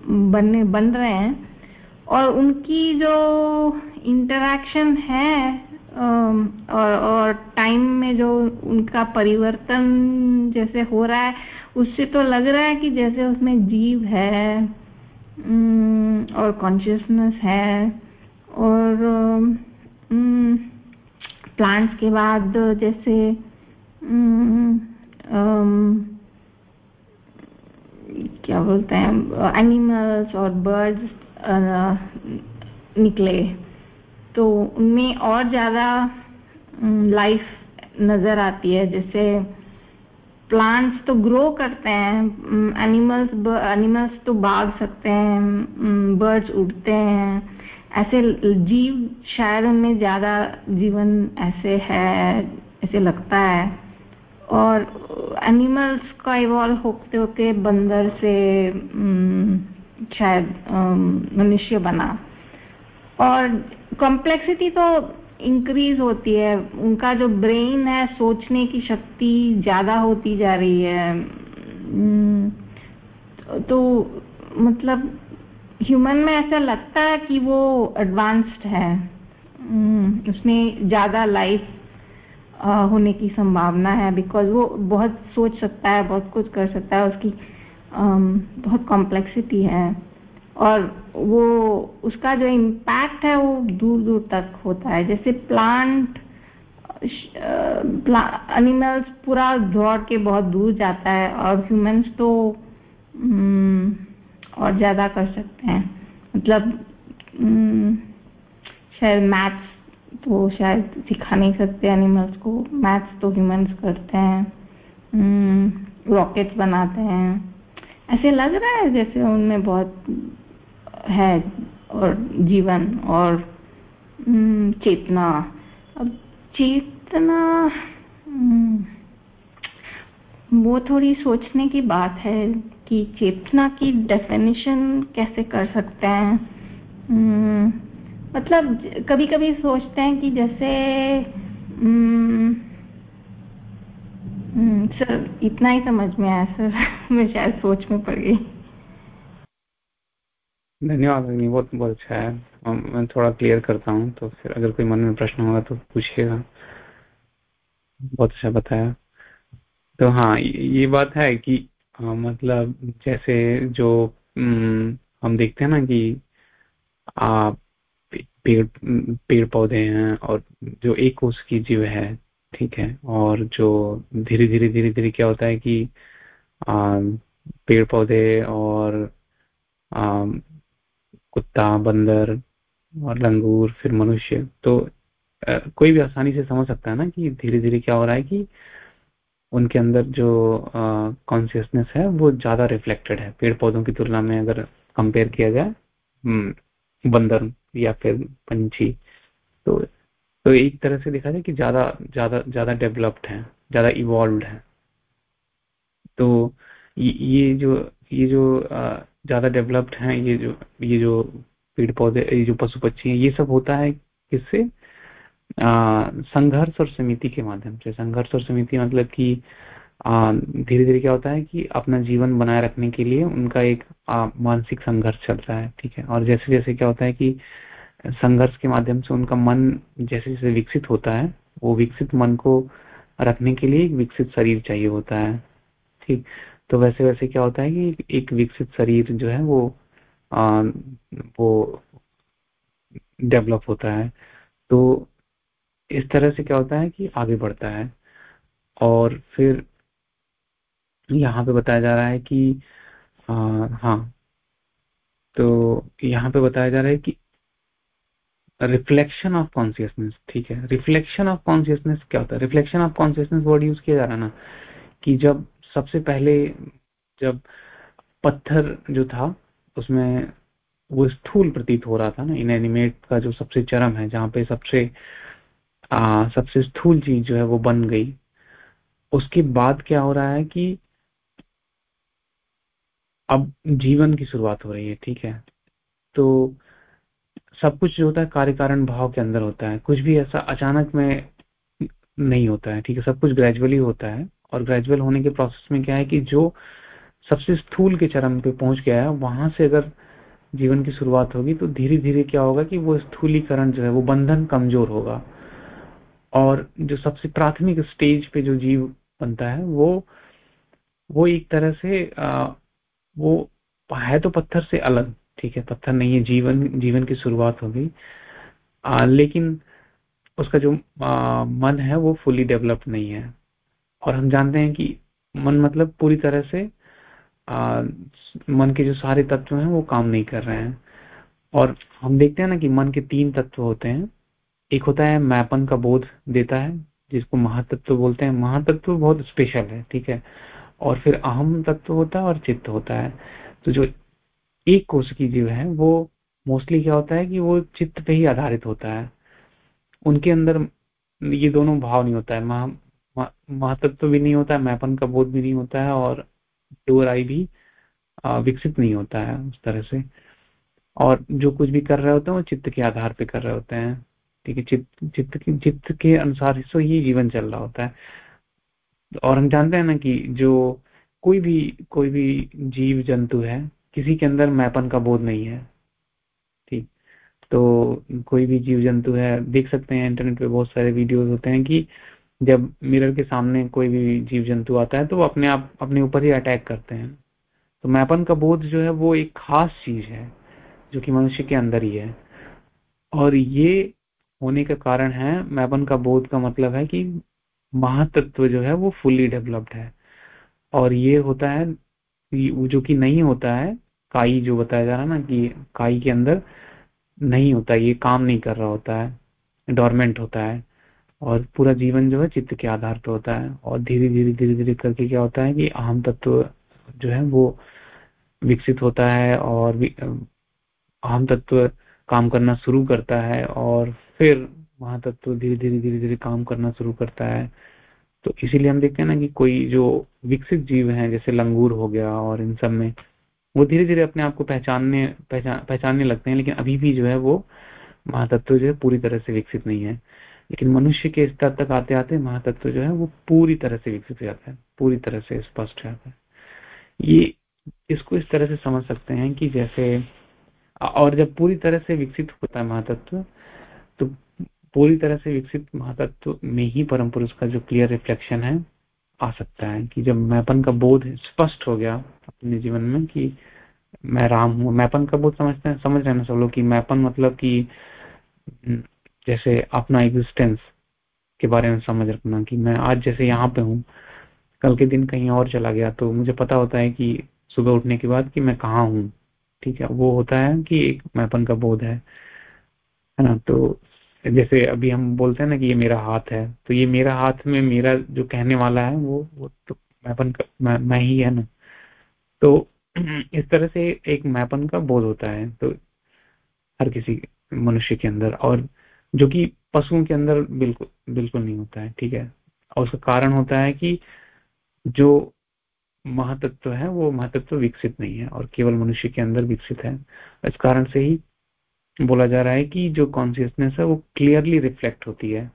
बनने, बन रहे हैं। और उनकी जो इंटरेक्शन है और और टाइम में जो उनका परिवर्तन जैसे हो रहा है, उससे तो लग रहा है कि जैसे उसमें जीव है और कॉन्शियसनेस है, और प्लांट्स के बाद जैसे क्या बोलते हैं एनिमल्स और बर्ड्स निकले। तो उनमें और ज़्यादा लाइफ नज़र आती है। जैसे प्लांट्स तो ग्रो करते हैं एनिमल्स एनिमल्स तो भाग सकते हैं बर्ड्स उड़ते हैं। ऐसे जीव शायद उनमें ज़्यादा जीवन ऐसे है, ऐसे लगता है। और एनिमल्स का इवॉल्व होते होते बंदर से शायद मनुष्य बना। और कॉम्प्लेक्सिटी तो इंक्रीज होती है। उनका जो ब्रेन है, सोचने की शक्ति ज़्यादा होती जा रही है। तो मतलब ह्यूमन में ऐसा लगता है कि वो एडवांस्ड है। उसमें ज़्यादा लाइफ होने की संभावना है बिकॉज़ वो बहुत सोच सकता है, बहुत कुछ कर सकता है, उसकी बहुत कॉम्प्लेक्सिटी है। और वो, उसका जो इम्पैक्ट है, वो दूर दूर तक होता है। जैसे प्लांट एनिमल्स पूरा दौड़ के बहुत दूर जाता है, और ह्यूमंस तो और ज़्यादा कर सकते हैं। मतलब शायद मैथ्स तो शायद सिखा नहीं सकते एनिमल्स को. मैथ्स तो ह्यूमंस करते हैं. रॉकेट्स बनाते हैं. ऐसे लग रहा है जैसे उनमें बहुत है और जीवन और चेतना. अब चेतना वो थोड़ी सोचने की बात है कि चेतना की डेफिनेशन कैसे कर सकते हैं. मतलब कभी कभी सोचते हैं कि जैसे सर इतना ही समझ में आया सर। मैं शायद सोच में पड़ गई। धन्यवाद अग्नि। बहुत बहुत अच्छा है। मैं थोड़ा क्लियर करता हूँ तो फिर अगर कोई मन में प्रश्न होगा तो पूछिएगा। बहुत अच्छा बताया। तो हाँ ये बात है कि हाँ, मतलब जैसे जो हम देखते हैं ना कि आ, पेड़ पेड़ पौधे हैं और जो एक कोष की जीव है ठीक है? और जो धीरे धीरे धीरे धीरे क्या होता है कि आ, पेड़ पौधे और कुत्ता बंदर और लंगूर फिर मनुष्य तो आ, कोई भी आसानी से समझ सकता है ना कि धीरे धीरे क्या हो रहा है कि उनके अंदर जो कॉन्सियसनेस है वो ज़्यादा रिफ्लेक्टेड है। पेड़ पौधों की तुलना में अगर कंपेयर किया जाए हम्म, बंदर या फिर पंछी। तो तो एक तरह से देखा जाए कि ज़्यादा ज़्यादा ज़्यादा डेवलप्ड है, ज़्यादा इवॉल्व है। तो ये जो ये जो ज़्यादा डेवलप्ड है, ये जो ये जो पेड़ पौधे, ये जो पशु पक्षी हैं, ये सब होता है किससे? संघर्ष और समिति के माध्यम से। संघर्ष और समिति मतलब कि धीरे धीरे क्या होता है कि अपना जीवन बनाए रखने के लिए उनका एक मानसिक संघर्ष चलता है ठीक है? और जैसे जैसे क्या होता है कि संघर्ष के माध्यम से उनका मन जैसे जैसे विकसित होता है वो विकसित मन को रखने के लिए एक विकसित शरीर चाहिए होता है ठीक? तो वैसे वैसे क्या होता है कि एक विकसित शरीर जो है वो आ, वो डेवलप होता है। तो इस तरह से क्या होता है कि आगे बढ़ता है और फिर यहाँ पे बताया जा रहा है कि आ, हाँ। तो यहाँ पे बताया जा रहा है कि रिफ्लेक्शन ऑफ़ कॉन्सियसनेस ठीक है? रिफ्लेक्शन ऑफ़ कॉन्सियसनेस क्या होता है? Reflection of consciousness word use किया जा रहा है ना कि जब सबसे पहले जब पत्थर जो था उसमें वो स्थूल प्रतीत हो रहा था ना इनएनिमेट का जो सबसे चरम है जहाँ पे सबसे आ, सबसे स्थूल चीज़ जो है वो बन गई उसके बाद क्या हो रहा है कि अब जीवन की शुरुआत हो रही है, ठीक है? तो सब कुछ जो होता है कार्य कारण भाव के अंदर होता है। कुछ भी ऐसा अचानक में नहीं होता है, ठीक है? सब कुछ ग्रेजुअली होता है और ग्रेजुअल होने के प्रोसेस में क्या है कि जो सबसे स्थूल के चरम पे पहुँच गया है, वहाँ से अगर जीवन की शुरुआत होगी तो धीरे धीरे क्या होगा कि वो स्थूलीकरण जो है, वो बंधन कमज़ोर होगा। और जो सबसे प्राथमिक स्टेज पे जो जीव बनता है, वो वो एक तरह से वो है तो पत्थर से अलग ठीक है? पत्थर नहीं है जीवन जीवन की शुरुआत होगी। लेकिन उसका जो आ, मन है वो फुली डेवलप नहीं है। और हम जानते हैं कि मन मतलब पूरी तरह से आ, मन के जो सारे तत्व हैं वो काम नहीं कर रहे हैं। और हम देखते हैं ना कि मन के तीन तत्व होते हैं। एक होता है मैपन का बोध देता है जिसको महातत्व बोलते हैं। महातत्व बहुत स्पेशल है ठीक है? और फिर अहम तत्व होता है और चित्त होता है। तो जो एक कोष की जीव है, वो मोस्टली क्या होता है कि वो चित्त पे ही आधारित होता है। उनके अंदर ये दोनों भाव नहीं होता है। महातत्व भी नहीं होता है, मैपन का बोध भी नहीं होता है और आई भी विकसित नहीं होता है उस तरह से। और जो कुछ भी कर रहे होते हैं, वो चित्त के आधार पे कर रहे होते हैं। ठीक है, चित्त चित्त के चित्त के अनुसार ही जीवन चल रहा होता है। और हम जानते हैं ना कि जो कोई भी कोई भी जीव जंतु है, किसी के अंदर मैपन का बोध नहीं है, ठीक? तो कोई भी जीव जंतु है, देख सकते हैं इंटरनेट पे बहुत सारे वीडियोस होते हैं कि जब मिरर के सामने कोई भी जीव जंतु आता है तो वो अपने आप, अपने ऊपर ही अटैक करते हैं। तो मैपन का बोध जो है, वो एक खास चीज़ है, जो कि मनुष्य के अंदर ही है। और ये होने का कारण है, मैपन का बोध का मतलब है कि महातत्व जो है वो फुल्ली डेवलप्ड है। और ये होता है जो कि नहीं होता है, काई जो बताया जा रहा है ना कि काई के अंदर नहीं होता, ये काम नहीं कर रहा होता है डॉर्मेंट होता है, और पूरा जीवन जो है चित्त के आधार पर होता है। और धीरे धीरे धीरे धीरे करके क्या होता है कि अहम तत्व जो है वो विकसित होता है और अहम तत्व काम करना शुरू करता है और फिर महातत्व धीरे धीरे धीरे धीरे काम करना शुरू करता है। तो इसीलिए हम देखते हैं ना कि कोई जो विकसित जीव है, जैसे लंगूर हो गया और इन सब में, वो धीरे धीरे अपने आप को पहचानने पहचान पहचानने लगते हैं, लेकिन अभी भी जो है वो महातत्व जो है पूरी तरह से विकसित नहीं है। लेकिन मनुष्य के स्तर तक आते आते महातत्व जो है वो पूरी तरह से विकसित हो जाता है, पूरी तरह से स्पष्ट हो जाता है। ये, इसको इस तरह से समझ सकते हैं कि जैसे, और जब पूरी तरह से विकसित होता है महातत्व तो पूरी तरह से विकसित महातत्व में ही परम पुरुष का जो क्लियर रिफ्लेक्शन है, आ सकता है कि जब मैपन का बोध स्पष्ट हो गया अपने जीवन में कि मैं राम हूँ। मैपन का बोध समझते हैं, समझ रहे हैं सब लोग कि मैपन मतलब कि जैसे अपना एग्जिस्टेंस के बारे में समझ रखना कि मैं आज जैसे यहाँ पे हूँ, कल के दिन कहीं और चला गया तो मुझे पता होता है कि सुबह उठने के बाद कि मैं कहाँ हूँ। ठीक है, वो होता है कि एक मैपन का बोध है। है ना? तो जैसे अभी हम बोलते हैं ना कि ये मेरा हाथ है तो ये मेरा हाथ में मेरा जो कहने वाला है वो वो तो मैपन मैं, मैं ही है ना। तो इस तरह से एक मैपन का बोध होता है तो हर किसी मनुष्य के अंदर और जो कि पशुओं के अंदर बिल्कुल बिल्कुल नहीं होता है ठीक है? और उसका कारण होता है कि जो महातत्व है वो महातत्व विकसित नहीं है और केवल मनुष्य के अंदर विकसित है। इस कारण से ही बोला जा रहा है कि जो कॉन्सियसनेस है वो क्लियरली रिफ्लेक्ट होती है।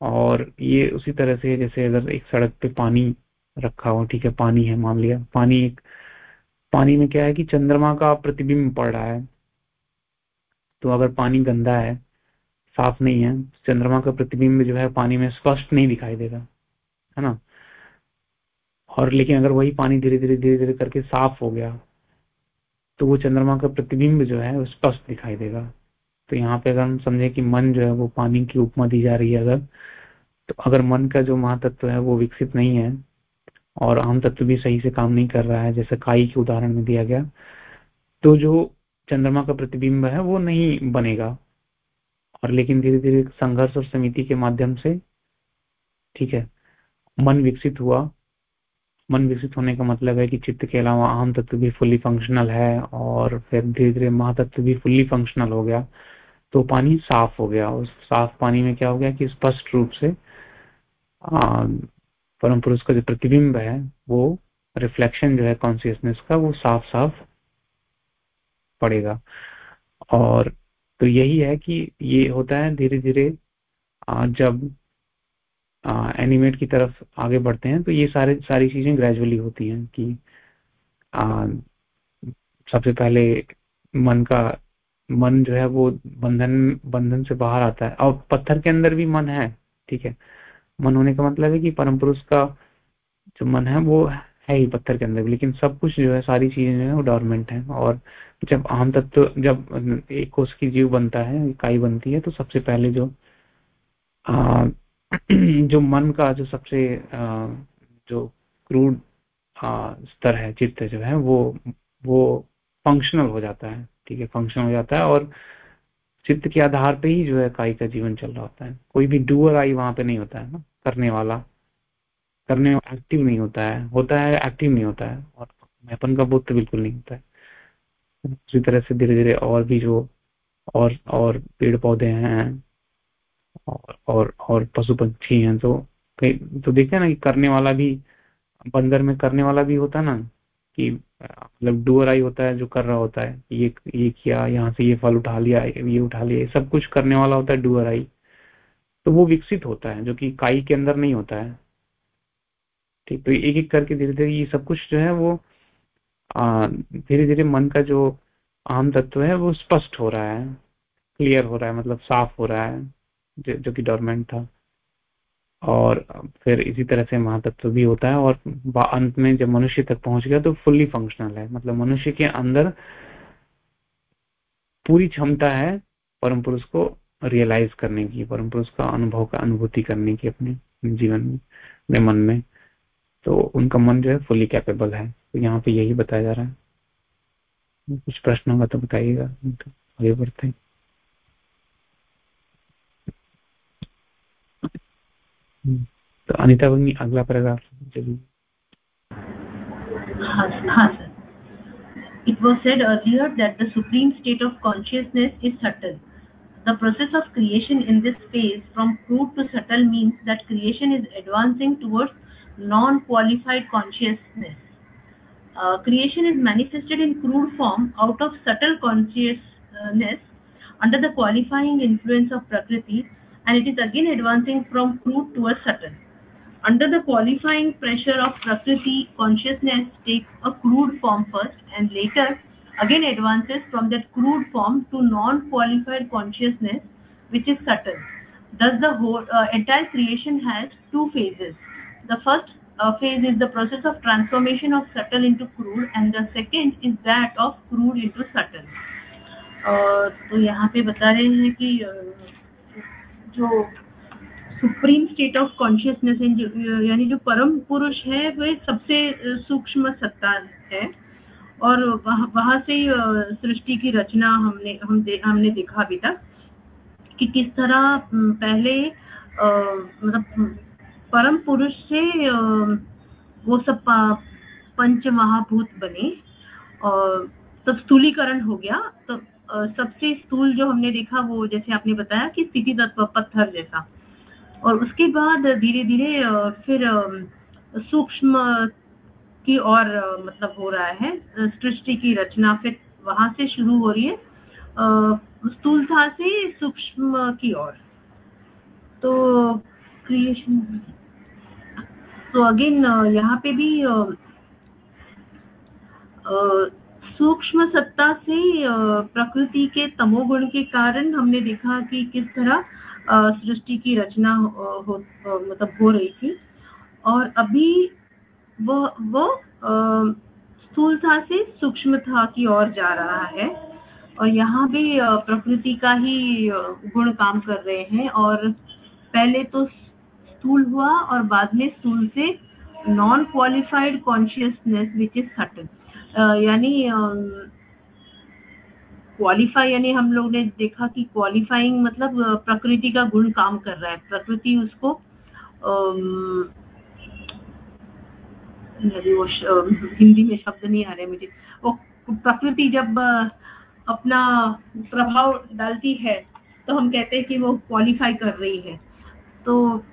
और ये उसी तरह से जैसे अगर एक सड़क पे पानी रखा हो, ठीक है, पानी है मान लिया, पानी एक, पानी में क्या है कि चंद्रमा का प्रतिबिंब पड़ रहा है। तो अगर पानी गंदा है, साफ़ नहीं है, चंद्रमा का प्रतिबिंब जो है पानी में स्पष्ट नहीं दिखाई देगा, है ना? और लेकिन अगर वही पानी धीरे धीरे धीरे धीरे करके साफ़ हो गया तो वो चंद्रमा का प्रतिबिंब जो है स्पष्ट दिखाई देगा। तो यहाँ पे अगर हम समझे कि मन जो है वो पानी की उपमा दी जा रही है अगर तो अगर मन का जो महातत्व है वो विकसित नहीं है और आम तत्व भी सही से काम नहीं कर रहा है, जैसे काई के उदाहरण में दिया गया तो जो चंद्रमा का प्रतिबिंब है वो नहीं बनेगा। और लेकिन धीरे धीरे संघर्ष और समिति के माध्यम से, ठीक है, मन विकसित हुआ मन विकसित होने का मतलब है कि चित्त के अलावा आम तत्व भी फुल्ली फंक्शनल है और फिर धीरे धीरे महातत्व भी फुल्ली फंक्शनल हो गया। तो पानी साफ़ हो गया। उस साफ़ पानी में क्या हो गया कि स्पष्ट रूप से परम पुरुष का जो प्रतिबिंब है, वो रिफ्लेक्शन जो है कॉन्सियसनेस का, वो साफ़ साफ़ पड़ेगा। और तो यही है कि ये होता है धीरे धीरे जब एनिमेट की तरफ़ आगे बढ़ते हैं तो ये सारे सारी चीज़ें ग्रेजुअली होती हैं कि आ, सबसे पहले मन का मन जो है वो बंधन बंधन से बाहर आता है। और पत्थर के अंदर भी मन है ठीक है? मन होने का मतलब है कि परम पुरुष का जो मन है वो है ही पत्थर के अंदर भी लेकिन सब कुछ जो है सारी चीज़ें जो है वो डॉर्मेंट है। और जब आम तत्व जब एक कोष की जीव बनता है इकाई बनती है तो सबसे पहले जो आ, जो मन का जो सबसे जो क्रूड स्तर है, चित्त जो है, वो वो फंक्शनल हो जाता है, ठीक है फंक्शनल हो जाता है और चित्त के आधार पे ही जो है काई का जीवन चल रहा होता है। कोई भी डूअर आई वहाँ पे नहीं होता है ना, करने वाला। करने एक्टिव नहीं होता है होता है एक्टिव नहीं होता है और मैपन का बोध तो बिल्कुल नहीं होता है। उसी तरह से धीरे धीरे और भी जो और और पेड़ पौधे हैं और और, पशु पक्षी हैं तो तो देखते ना कि करने वाला भी बंदर में करने वाला भी होता ना कि मतलब डुअर आई होता है जो कर रहा होता है ये ये किया यहाँ से ये फल उठा लिया ये उठा लिया सब कुछ करने वाला होता है डूअर आई। तो वो विकसित होता है जो कि काई के अंदर नहीं होता है। ठीक तो एक एक करके धीरे धीरे ये सब कुछ जो है वो धीरे धीरे मन का जो आम तत्व है वो स्पष्ट हो रहा है क्लियर हो रहा है मतलब साफ़ हो रहा है। जो, जो कि डॉर्मेंट था। और फिर इसी तरह से महातत्व भी होता है और अंत में जब मनुष्य तक पहुँच गया तो फुल्ली फंक्शनल है। मतलब मनुष्य के अंदर पूरी क्षमता है परम पुरुष को रियलाइज़ करने की परम पुरुष का अनुभव का अनुभूति करने की अपने जीवन में मन में। तो उनका मन जो है फुल्ली कैपेबल है। तो यहाँ पे यही बताया जा रहा है। कुछ प्रश्न होगा तो बताइएगा। आगे बढ़ते हैं। तो अनिता भगनी अगला पैराग्राफ चलिए It was said earlier that the supreme state of consciousness is subtle. The process of creation in this phase from crude to subtle means that creation is advancing towards non-qualified consciousness. Uh, creation is manifested in crude form out of subtle consciousness under the qualifying influence of Prakriti and it is again advancing from crude towards subtle. Under the qualifying pressure of Prakriti, consciousness takes a crude form first and later again advances from that crude form to non-qualified consciousness which is subtle. Thus the whole uh, entire creation has two phases. The first uh, phase is the process of transformation of subtle into crude and the second is that of crude into subtle. Uh, तो यहाँ पे बता रहे हैं कि जो supreme state of consciousness यानी जो परम पुरुष है वह सबसे सूक्ष्म सत्ता है। और वह, वहाँ से सृष्टि की रचना हमने हम दे, हमने देखा अभी तक कि किस तरह पहले मतलब परम पुरुष से वो सब पंच महाभूत बने। और तब स्थूलीकरण हो गया तो सबसे स्थूल जो हमने देखा वो जैसे आपने बताया कि स्थिति तत्व पत्थर जैसा। और उसके बाद धीरे धीरे फिर सूक्ष्म की और मतलब हो रहा है, सृष्टि की रचना फिर वहाँ से शुरू हो रही है स्थूलता से सूक्ष्म की ओर। तो क्रिएशन तो अगेन यहाँ पे भी सूक्ष्म सत्ता से प्रकृति के तमोगुण के कारण हमने देखा कि किस तरह सृष्टि की रचना हो मतलब हो रही थी। और अभी वो वो स्थूलता से सूक्ष्मता की ओर जा रहा है और यहाँ भी प्रकृति का ही गुण काम कर रहे हैं और पहले तो स्थूल हुआ और बाद में स्थूल से non qualified consciousness which is subtle यानी क्वालिफाई यानी हम लोग ने देखा कि क्वालिफाइंग मतलब प्रकृति का गुण काम कर रहा है। प्रकृति उसको वो हिंदी में शब्द नहीं आ रहे मुझे। वो प्रकृति जब अपना प्रभाव डालती है तो हम कहते हैं कि वो क्वालिफाई कर रही है। तो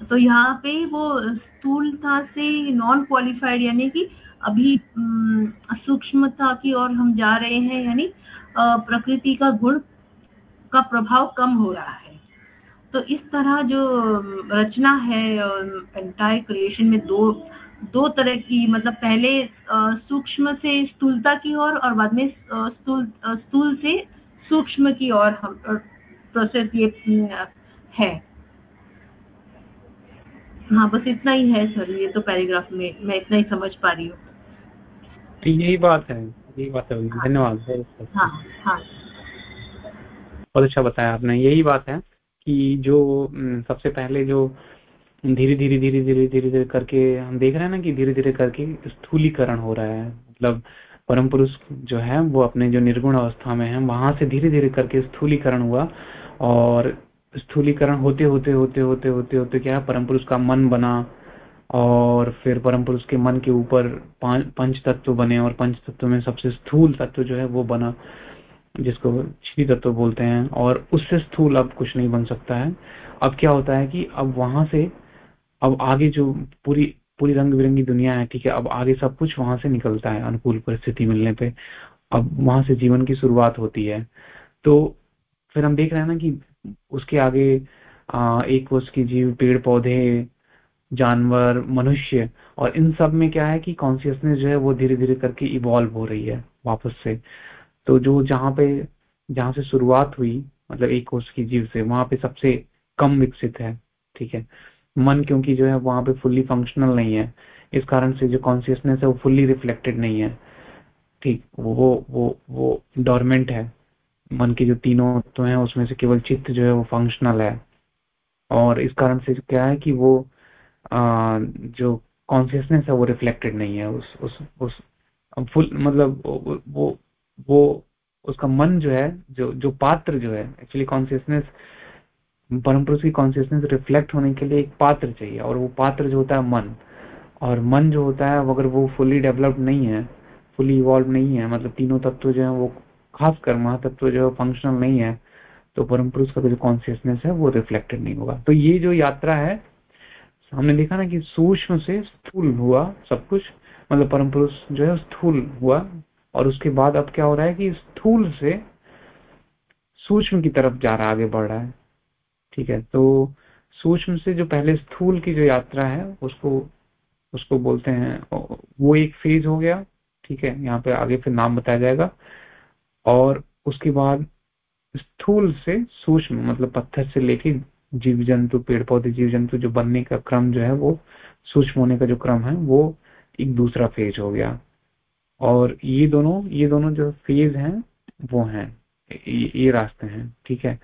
तो यहाँ पे वो स्थूलता से नॉन क्वालिफाइड यानी कि अभी सूक्ष्मता की ओर हम जा रहे हैं यानी प्रकृति का गुण का प्रभाव कम हो रहा है। तो इस तरह जो रचना है एंटायर क्रिएशन में दो दो तरह की मतलब पहले सूक्ष्म से स्थूलता की ओर और, और बाद में स्थूल स्थूल से सूक्ष्म की ओर हम प्रोसेस ये है। हाँ बस इतना ही है सर ये तो पैराग्राफ में मैं इतना ही समझ पा रही हूँ। तो यही बात है यही बात है धन्यवाद। हाँ, हाँ. बहुत अच्छा बताया आपने। यही बात है कि जो सबसे पहले जो धीरे धीरे धीरे धीरे धीरे धीरे करके हम देख रहे हैं ना कि धीरे धीरे करके स्थूलीकरण हो रहा है। मतलब परम पुरुष जो है वो अपने जो निर्गुण अवस्था में है वहाँ से धीरे धीरे करके स्थूलीकरण हुआ और स्थूलीकरण होते होते होते होते होते होते क्या परम पुरुष का मन बना और फिर परम पुरुष के मन के ऊपर पंच तत्व बने और पंच तत्व में सबसे स्थूल तत्व जो है वो बना जिसको श्री तत्व बोलते हैं। और उससे स्थूल अब कुछ नहीं बन सकता है। अब क्या होता है कि अब वहाँ से अब आगे जो पूरी पूरी रंग बिरंगी दुनिया है ठीक है अब आगे सब कुछ वहाँ से निकलता है अनुकूल परिस्थिति मिलने पे। अब वहाँ से जीवन की शुरुआत होती है। तो फिर हम देख रहे हैं ना कि उसके आगे आ, एक उसकी जीव पेड़ पौधे जानवर, मनुष्य, और इन सब में क्या है कि कॉन्सियसनेस जो है वो धीरे धीरे करके इवॉल्व हो रही है वापस से। तो जो जहाँ पे, जहाँ से शुरुआत हुई मतलब एक कोष की जीव से, वहाँ पे सबसे कम विकसित है, ठीक है? मन क्योंकि जो है वहाँ पे फुल्ली फंक्शनल नहीं है, इस कारण से जो कॉन्सियसनेस है वो फुल्ली रिफ्लेक्टेड नहीं है, ठीक? वो वो वो वो डॉर्मेंट है। मन के जो तीनों तो हैं, उसमें से केवल चित्त जो है वो फंक्शनल है। और इस कारण से क्या है कि वो जो कॉन्सियसनेस है वो रिफ्लेक्टेड नहीं है, उस उस उस फुल मतलब वो वो उसका मन जो है, जो जो पात्र जो है एक्चुअली कॉन्सियसनेस परम पुरुष की कॉन्सियसनेस रिफ्लेक्ट होने के लिए एक पात्र चाहिए, और वो पात्र जो होता है मन, और मन जो होता है अगर वो फुली डेवलप्ड नहीं है फुली इवॉल्व नहीं है मतलब तीनों तत्व जो है वो खासकर महातत्व जो है फंक्शनल नहीं है तो परम पुरुष का जो कॉन्सियसनेस है वो रिफ्लेक्टेड नहीं होगा। तो ये जो यात्रा है हमने देखा ना कि सूक्ष्म से स्थूल हुआ सब कुछ मतलब परम पुरुष जो है, स्थूल हुआ। और उसके बाद अब क्या हो रहा है कि स्थूल से सूक्ष्म की तरफ़ जा रहा है, आगे बढ़ रहा है। ठीक है तो सूक्ष्म से जो पहले स्थूल की जो यात्रा है, उसको उसको बोलते हैं वो एक फ़ेज़ हो गया। ठीक है, यहाँ पे आगे फिर नाम बताया जाएगा। और उसके बाद स्थूल से सूक्ष्म मतलब पत्थर से लेके जीव जंतु पेड़ पौधे जीव जंतु जो बनने का क्रम जो है वो सूक्ष्म होने का जो क्रम है वो एक दूसरा फ़ेज़ हो गया। और ये दोनों ये दोनों जो फ़ेज़ हैं वो हैं। ये, रास्ते हैं ठीक है?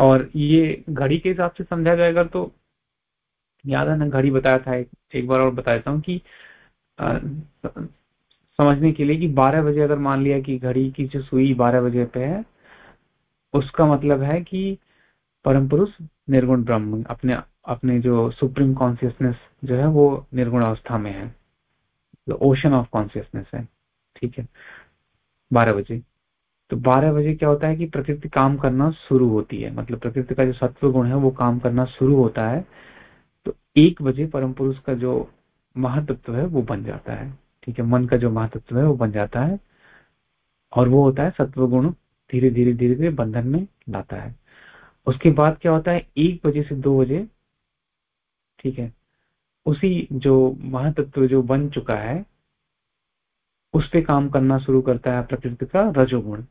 और ये घड़ी के हिसाब से समझा जाएगा तो याद है ना घड़ी बताया था एक, एक बार और बताता हूँ कि आ, समझने के लिए कि 12 बजे अगर मान लिया कि घड़ी की जो सुई 12 बजे पे है उसका मतलब है कि परम पुरुष निर्गुण ब्रह्म अपने अपने जो सुप्रीम कॉन्सियसनेस जो है वो निर्गुण अवस्था में है। ओशन ऑफ़ कॉन्सियसनेस है। ठीक है। बारह बजे। तो बारह बजे क्या होता है कि प्रकृति काम करना शुरू होती है। मतलब प्रकृति का जो सत्व गुण है वो काम करना शुरू होता है। तो एक बजे परम पुरुष का जो महातत्व है वो बन जाता है। ठीक है। मन का जो महातत्व है वो बन जाता है। और वो होता है सत्व गुण धीरे धीरे धीरे धीरे बंधन में लाता है। उसके बाद क्या होता है, एक बजे से दो बजे, ठीक है, उसी जो महातत्व जो बन चुका है, उस पर काम करना शुरू करता है प्रकृति का रजोगुण।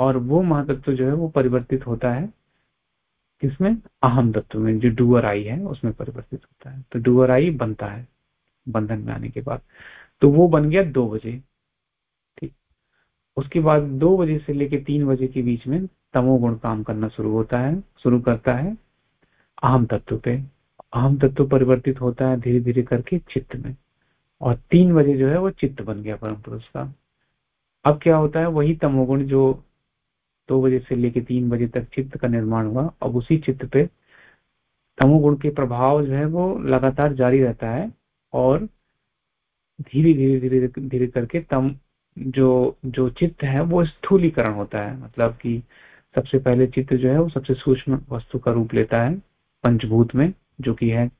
और वो महातत्व जो है, वो परिवर्तित होता है किसमें? अहम तत्व में, जो डुअर आई है, उसमें परिवर्तित होता है। तो डुअर आई बनता है, बंधन में आने के बाद। तो वो बन गया दो बजे, ठीक। उसके बाद दो बजे से लेकर तीन बजे के बीच में तमोगुण काम करना शुरू होता है, शुरू करता है, अहम तत्व पे। अहम तत्व परिवर्तित होता है धीरे धीरे करके चित्त में। और तीन बजे जो है वो चित्त बन गया परम पुरुष का। अब क्या होता है, वही तमोगुण जो दो बजे से लेकर तीन बजे तक चित्त का निर्माण हुआ, अब उसी चित्त पे तमोगुण के प्रभाव जो है वो लगातार जारी रहता है और धीरे धीरे धीरे धीरे करके तम जो जो चित्त है वो स्थूलीकरण होता है। मतलब कि सबसे पहले चित्त जो है वो सबसे सूक्ष्म वस्तु का रूप लेता है पंचभूत में, जो कि है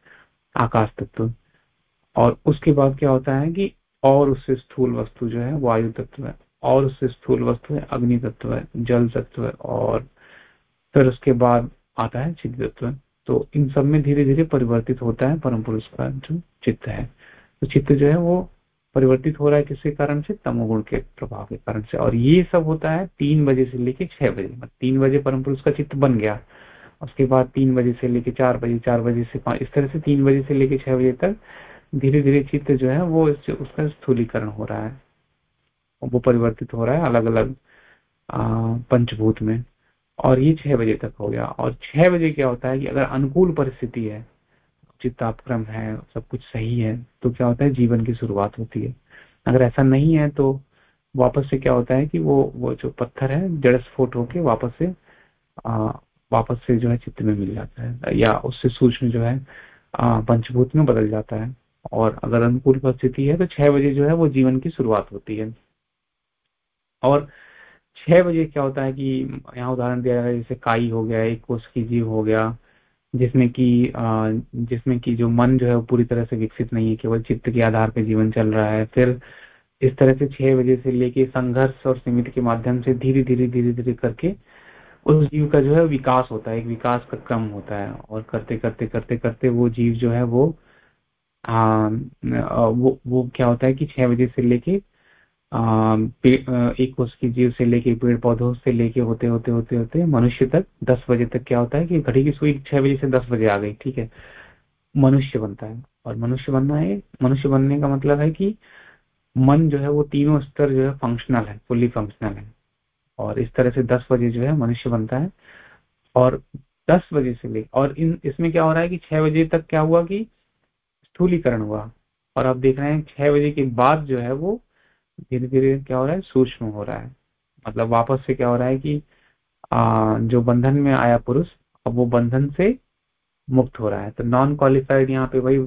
आकाश तत्व। और उसके बाद क्या होता है कि और उससे स्थूल वस्तु जो है वायु तत्व है, और उससे स्थूल वस्तु है अग्नि तत्व है, जल तत्व है, और फिर उसके बाद आता है चित्त तत्व। तो इन सब में धीरे धीरे परिवर्तित होता है परम पुरुष का जो चित्त है। तो चित्त जो है वो परिवर्तित हो रहा है किसके कारण से? तमोगुण के प्रभाव के कारण से। और ये सब होता है तीन बजे से लेके छह बजे मतलब तीन बजे परम पुरुष का चित्त बन गया। उसके बाद तीन बजे से लेके चार बजे चार बजे से पाँच, इस तरह से तीन बजे से लेके छह बजे तक धीरे धीरे चित्त जो है वो उसका स्थूलीकरण हो रहा है। वो परिवर्तित हो रहा है अलग अलग पंचभूत में। और ये छह बजे तक हो गया। और छह बजे क्या होता है कि अगर अनुकूल परिस्थिति है चित्तापक्रम है सब कुछ सही है तो क्या होता है जीवन की शुरुआत होती है। अगर ऐसा नहीं है तो वापस से क्या होता है कि वो वो जो पत्थर है जड़ स्फोट होके वापस से आ, वापस से जो है चित्त में मिल जाता है या उससे सूक्ष्म जो है पंचभूत में बदल जाता है। और अगर अनुकूल परिस्थिति है तो छह बजे जो है वो जीवन की शुरुआत होती है। और छह बजे क्या होता है कि यहाँ उदाहरण दिया है जैसे काई हो गया एक कोष की जीव हो गया जिसमें कि जिसमें कि जो मन जो है वो पूरी तरह से विकसित नहीं है केवल चित्त के आधार पर जीवन चल रहा है। फिर इस तरह से छह बजे से लेके संघर्ष और सीमित के माध्यम से धीरे धीरे धीरे धीरे करके उस जीव का जो है विकास होता है एक विकास का क्रम होता है। और करते करते करते करते वो जीव जो है वो आ, वो वो क्या होता है कि छह बजे से लेके एक उसकी जीव से लेके पेड़ पौधों से लेके होते होते होते होते मनुष्य तक दस बजे तक क्या होता है कि घड़ी की सुई छह बजे से दस बजे आ गई, ठीक है? मनुष्य बनता है और मनुष्य बनना है, मनुष्य बनने का मतलब है कि मन जो है वो तीनों स्तर जो है फंक्शनल है फुल्ली फंक्शनल है। और इस तरह से दस बजे जो है मनुष्य बनता है और दस बजे से ले, और इन, इसमें क्या हो रहा है कि छह बजे तक क्या हुआ कि स्थूलीकरण हुआ। और आप देख रहे हैं छह बजे के बाद जो है वो धीरे धीरे क्या हो रहा है? सूक्ष्म हो रहा है। मतलब वापस से क्या हो रहा है कि आ, जो बंधन में आया पुरुष अब वो बंधन से मुक्त हो रहा है। तो नॉन क्वालिफाइड यहाँ पे वही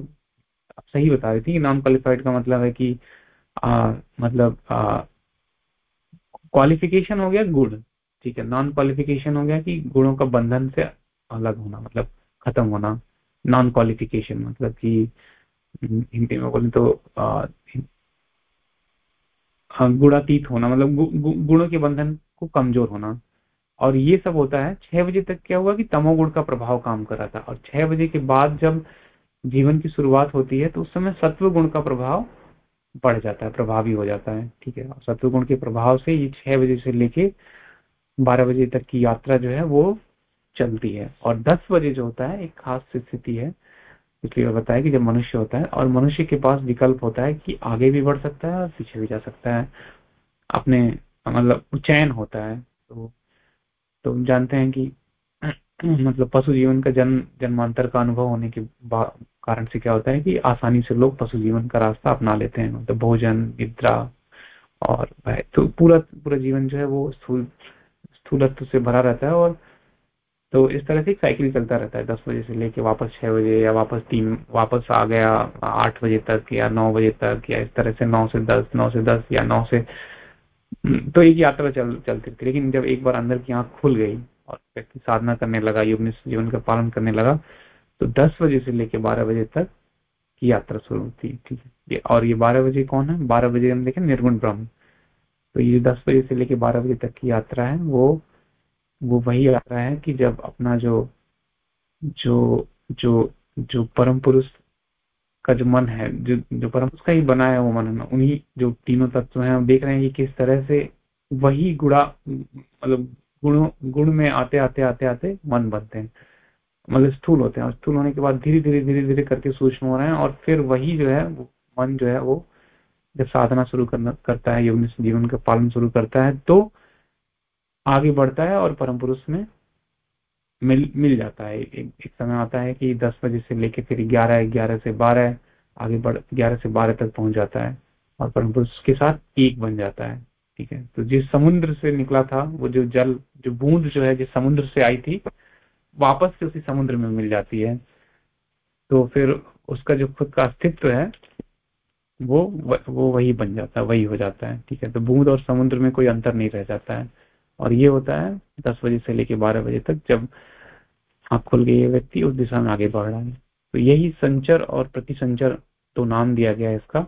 सही बता रही थी नॉन क्वालिफाइड का मतलब है कि आ, मतलब क्वालिफिकेशन हो गया गुड ठीक है? नॉन क्वालिफिकेशन हो गया कि गुणों का बंधन से अलग होना मतलब खत्म होना। नॉन क्वालिफिकेशन मतलब कि हिंदी में बोले तो गुणातीत होना मतलब गुणों के बंधन को कमज़ोर होना। और ये सब होता है, छह बजे तक क्या हुआ कि तमोगुण का प्रभाव काम कर रहा था। और छह बजे के बाद जब जीवन की शुरुआत होती है तो उस समय सत्व गुण का प्रभाव बढ़ जाता है, प्रभावी हो जाता है, ठीक है। सत्व गुण के प्रभाव से ये छह बजे से लेके बारह बजे तक की यात्रा जो है, वो चलती है। और दस बजे जो होता है, एक खास स्थिति है इसलिए बताया कि जब मनुष्य होता है और मनुष्य के पास विकल्प होता है कि आगे भी बढ़ सकता है पीछे भी जा सकता है, अपने मतलब चयन होता है तो तो जानते हैं कि मतलब पशु जीवन का जन्म जन्मांतर का अनुभव होने के कारण से क्या होता है कि आसानी से लोग पशु जीवन का रास्ता अपना लेते हैं मतलब भोजन, निद्रा और तो पूरा पूरा जीवन जो है वो स्थूल, स्थूलत्व से भरा रहता है और तो इस तरह से साइकिल चलता रहता है, दस बजे से लेके वापस छह बजे या वापस तीन, वापस आ गया आठ बजे तक या नौ बजे तक या इस तरह से नौ से दस, नौ से दस या नौ से तो एक यात्रा चल, चलती थी लेकिन जब एक बार अंदर की आँख खुल गई और व्यक्ति साधना करने लगा, योग जीवन का पालन करने लगा तो दस बजे से लेके बारह बजे तक की यात्रा शुरू होती ठीक है। और ये बारह बजे कौन है? बारह बजे हम देखें निर्गुण ब्रह्म। तो ये दस बजे से लेके बारह बजे तक की यात्रा है, वो वो वही आ रहा है कि जब अपना जो जो जो जो परम पुरुष का जो मन है, जो जो परम पुरुष का ही बनाया वो मन, है उन्हीं जो तीनों तत्व हैं, हम देख रहे हैं कि किस तरह से वही गुड़ा मतलब गुणों, गुण में आते आते आते आते मन बनते हैं। मतलब स्थूल होते हैं। और स्थूल होने के बाद धीरे धीरे धीरे धीरे करके सूक्ष्म हो रहे हैं और फिर वही जो है, वो मन जो है, वो जब साधना शुरू करना, करता है जीवन का पालन शुरू करता है तो आगे बढ़ता है और परम पुरुष में मिल मिल जाता है। एक, एक समय आता है कि दस बजे से लेके फिर ग्यारह ग्यारह से बारह आगे बढ़ ग्यारह से बारह तक पहुँच जाता है और परम पुरुष के साथ एक बन जाता है ठीक है? तो जिस समुद्र से निकला था वो जो जल जो बूंद जो है जिस समुद्र से आई थी वापस से उसी समुद्र में मिल जाती है। तो फिर उसका जो खुद का अस्तित्व है वो वो वही बन जाता है वही हो जाता है ठीक है? तो बूंद और समुद्र में कोई अंतर नहीं रह जाता है। और ये होता है दस बजे से लेकर बारह बजे तक जब आँख खुल गई है व्यक्ति, उस दिशा में आगे बढ़ रहा है। तो यही संचर और प्रतिसंचर तो नाम दिया गया है इसका।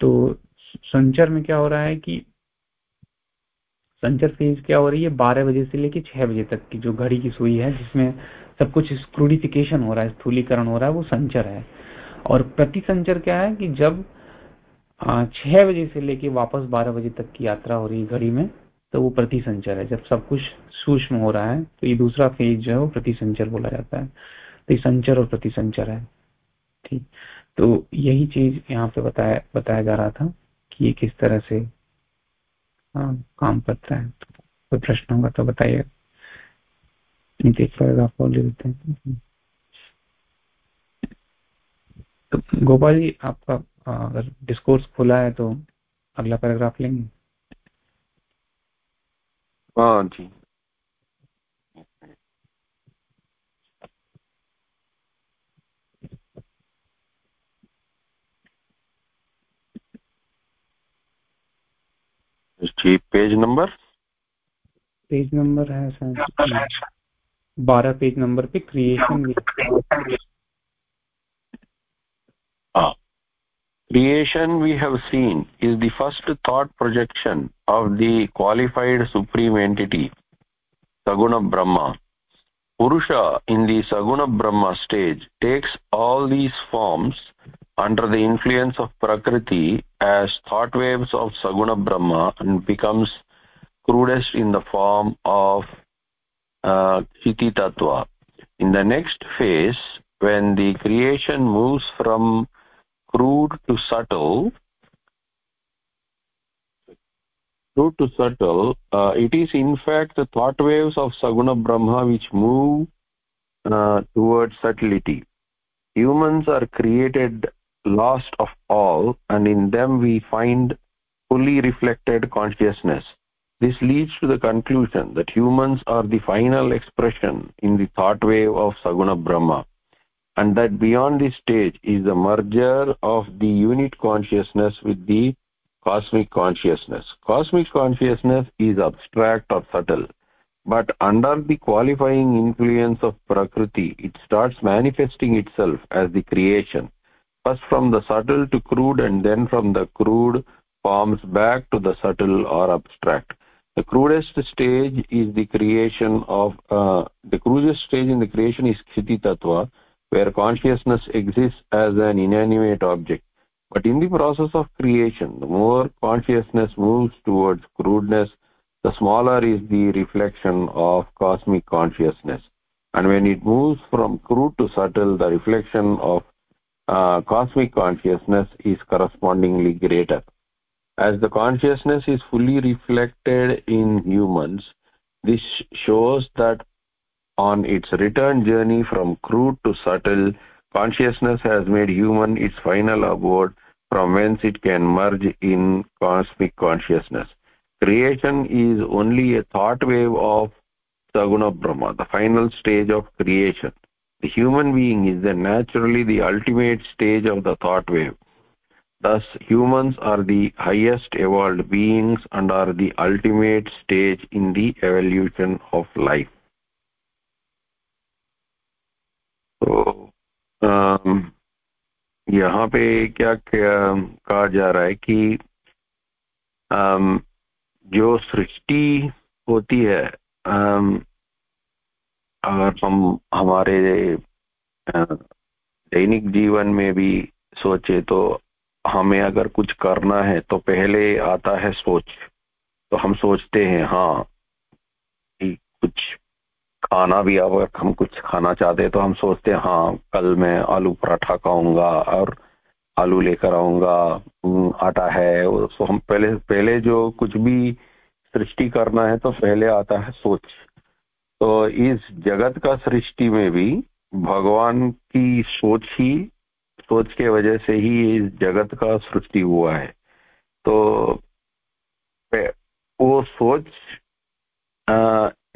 तो संचर में क्या हो रहा है कि संचर फ़ेज़ क्या हो रही है? बारह बजे से लेकर छह बजे तक की जो घड़ी की सुई है, जिसमें सब कुछ स्क्रूडिफिकेशन हो रहा है, स्थूलीकरण हो रहा है, वो संचर है। और प्रति संचर क्या है कि जब छह बजे से लेके वापस बारह बजे तक की यात्रा हो रही है घड़ी में तो वो प्रतिसंचर है। जब सब कुछ सूक्ष्म हो रहा है तो ये दूसरा फ़ेज़ जो है वो प्रतिसंचर बोला जाता है। तो ये संचर और प्रतिसंचर है। ठीक। तो यही चीज़ यहाँ पे बताया बताया जा रहा था कि ये किस तरह से हाँ, काम करता है। कोई प्रश्न होगा तो बताइए। देख पैराग्राफ खोल देते हैं। तो गोपाल जी आपका अगर डिस्कोर्स खुला है तो अगला पैराग्राफ लेंगे? हाँ जी। जी पेज नंबर? पेज नंबर है सर। बारह पेज नंबर पे क्रिएशन हाँ। Creation we have seen is the first thought projection of the qualified supreme entity saguna brahma purusha in the saguna brahma stage takes all these forms under the influence of prakriti as thought waves of saguna brahma and becomes crudest in the form of uh, Chiti Tattva. In the next phase, when the creation moves from crude to subtle. Crude to subtle. Uh, it is in fact the thought waves of saguna brahma which move uh, towards subtlety. Humans are created last of all and in them we find fully reflected consciousness. This leads to the conclusion that humans are the final expression in the thought wave of saguna brahma and that beyond this stage is the merger of the unit consciousness with the cosmic consciousness. Cosmic consciousness is abstract or subtle but under the qualifying influence of prakriti it starts manifesting itself as the creation. First from the subtle to crude and then from the crude forms back to the subtle or abstract. The crudest stage is the creation of uh, the crudest stage in the creation is kshiti tattva where consciousness exists as an inanimate object. But in the process of creation the more consciousness moves towards crudeness the smaller is the reflection of cosmic consciousness. And when it moves from crude to subtle the reflection of uh, cosmic consciousness is correspondingly greater. As the consciousness is fully reflected in humans this shows that on its return journey from crude to subtle consciousness has made human its final abode from whence it can merge in cosmic consciousness. Creation is only a thought wave of saguna brahma the final stage of creation. The human being is then naturally the ultimate stage of the thought wave. Thus humans are the highest evolved beings and are the ultimate stage in the evolution of life तो यहाँ पे क्या कहा जा रहा है कि जो सृष्टि होती है अगर हम हमारे दैनिक जीवन में भी सोचे तो हमें अगर कुछ करना है तो पहले आता है सोच। तो हम सोचते हैं हाँ कुछ खाना भी अगर हम कुछ खाना चाहते हैं तो हम सोचते हैं हाँ कल मैं आलू पराठा खाऊँगा और आलू लेकर आऊँगा आटा है। तो हम पहले पहले जो कुछ भी सृष्टि करना है तो पहले आता है सोच। तो इस जगत का सृष्टि में भी भगवान की सोच ही, सोच के वजह से ही इस जगत का सृष्टि हुआ है। तो वो सोच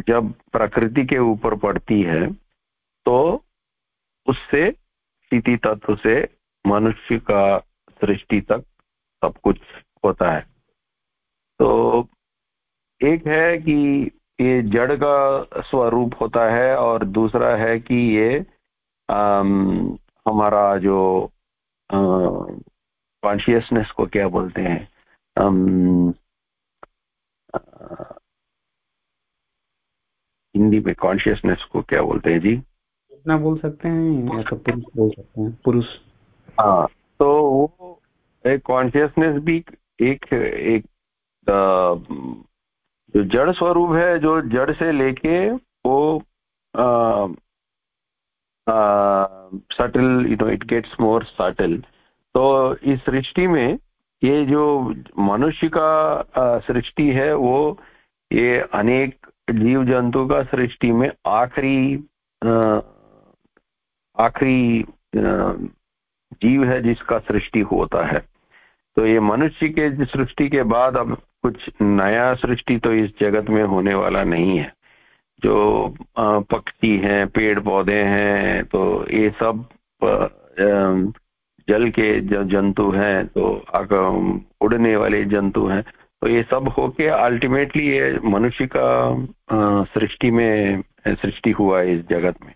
जब प्रकृति के ऊपर पड़ती है तो उससे स्थिति तत्व से मनुष्य का सृष्टि तक सब कुछ होता है। तो एक है कि ये जड़ का स्वरूप होता है और दूसरा है कि ये आम, हमारा जो कॉन्शियसनेस को क्या बोलते हैं हिंदी में कॉन्शियसनेस को क्या बोलते हैं जी? कितना बोल सकते हैं या तो पुरुष बोल सकते हैं? पुरुष। हाँ तो वो एक कॉन्शियसनेस भी एक एक जो जड़ स्वरूप है जो जड़ से लेके वो आ, subtle you know it gets more subtle तो इस सृष्टि में ये जो मनुष्य का सृष्टि है वो ये अनेक जीव जंतु का सृष्टि में आखिरी आखिरी जीव है जिसका सृष्टि होता है। तो ये मनुष्य के सृष्टि के बाद अब कुछ नया सृष्टि तो इस जगत में होने वाला नहीं है। जो पक्षी हैं पेड़ पौधे हैं तो ये सब जल के जंतु हैं तो उड़ने वाले जंतु हैं। तो ये सब होके अल्टीमेटली ये मनुष्य का सृष्टि में सृष्टि हुआ है इस जगत में।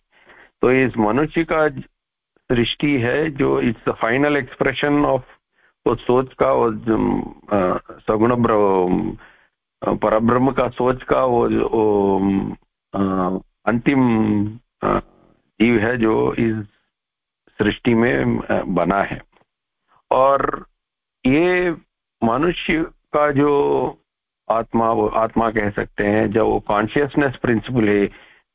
तो इस मनुष्य का सृष्टि है जो it's the final expression of वो सोच का वो सगुण परब्रह्म का सोच का वो, वो अंतिम जीव है जो इस सृष्टि में बना है। और ये मनुष्य का जो आत्मा वो आत्मा कह सकते हैं जो वो कॉन्शियसनेस प्रिंसिपल है,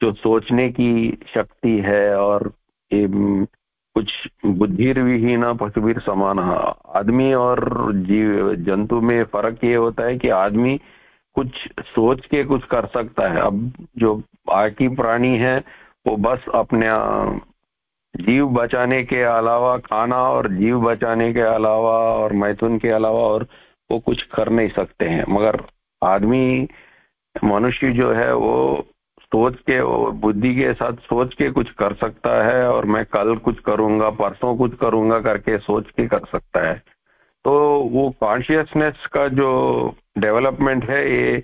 जो सोचने की शक्ति है और कुछ बुद्धिर्विहीन, पशुवीर समान आदमी और जीव, जंतु में फ़र्क ये होता है कि आदमी कुछ सोच के कुछ कर सकता है। अब जो बाकी प्राणी है, वो बस अपने जीव बचाने के अलावा खाना और जीव बचाने के अलावा और मैथुन के अलावा और वो कुछ कर नहीं सकते हैं। मगर आदमी, मनुष्य जो है, वो सोच के, वो बुद्धि के साथ सोच के कुछ कर सकता है और मैं कल कुछ करूँगा, परसों कुछ करूँगा करके सोच के कर सकता है। तो वो कॉन्शियसनेस का जो डेवलपमेंट है, ये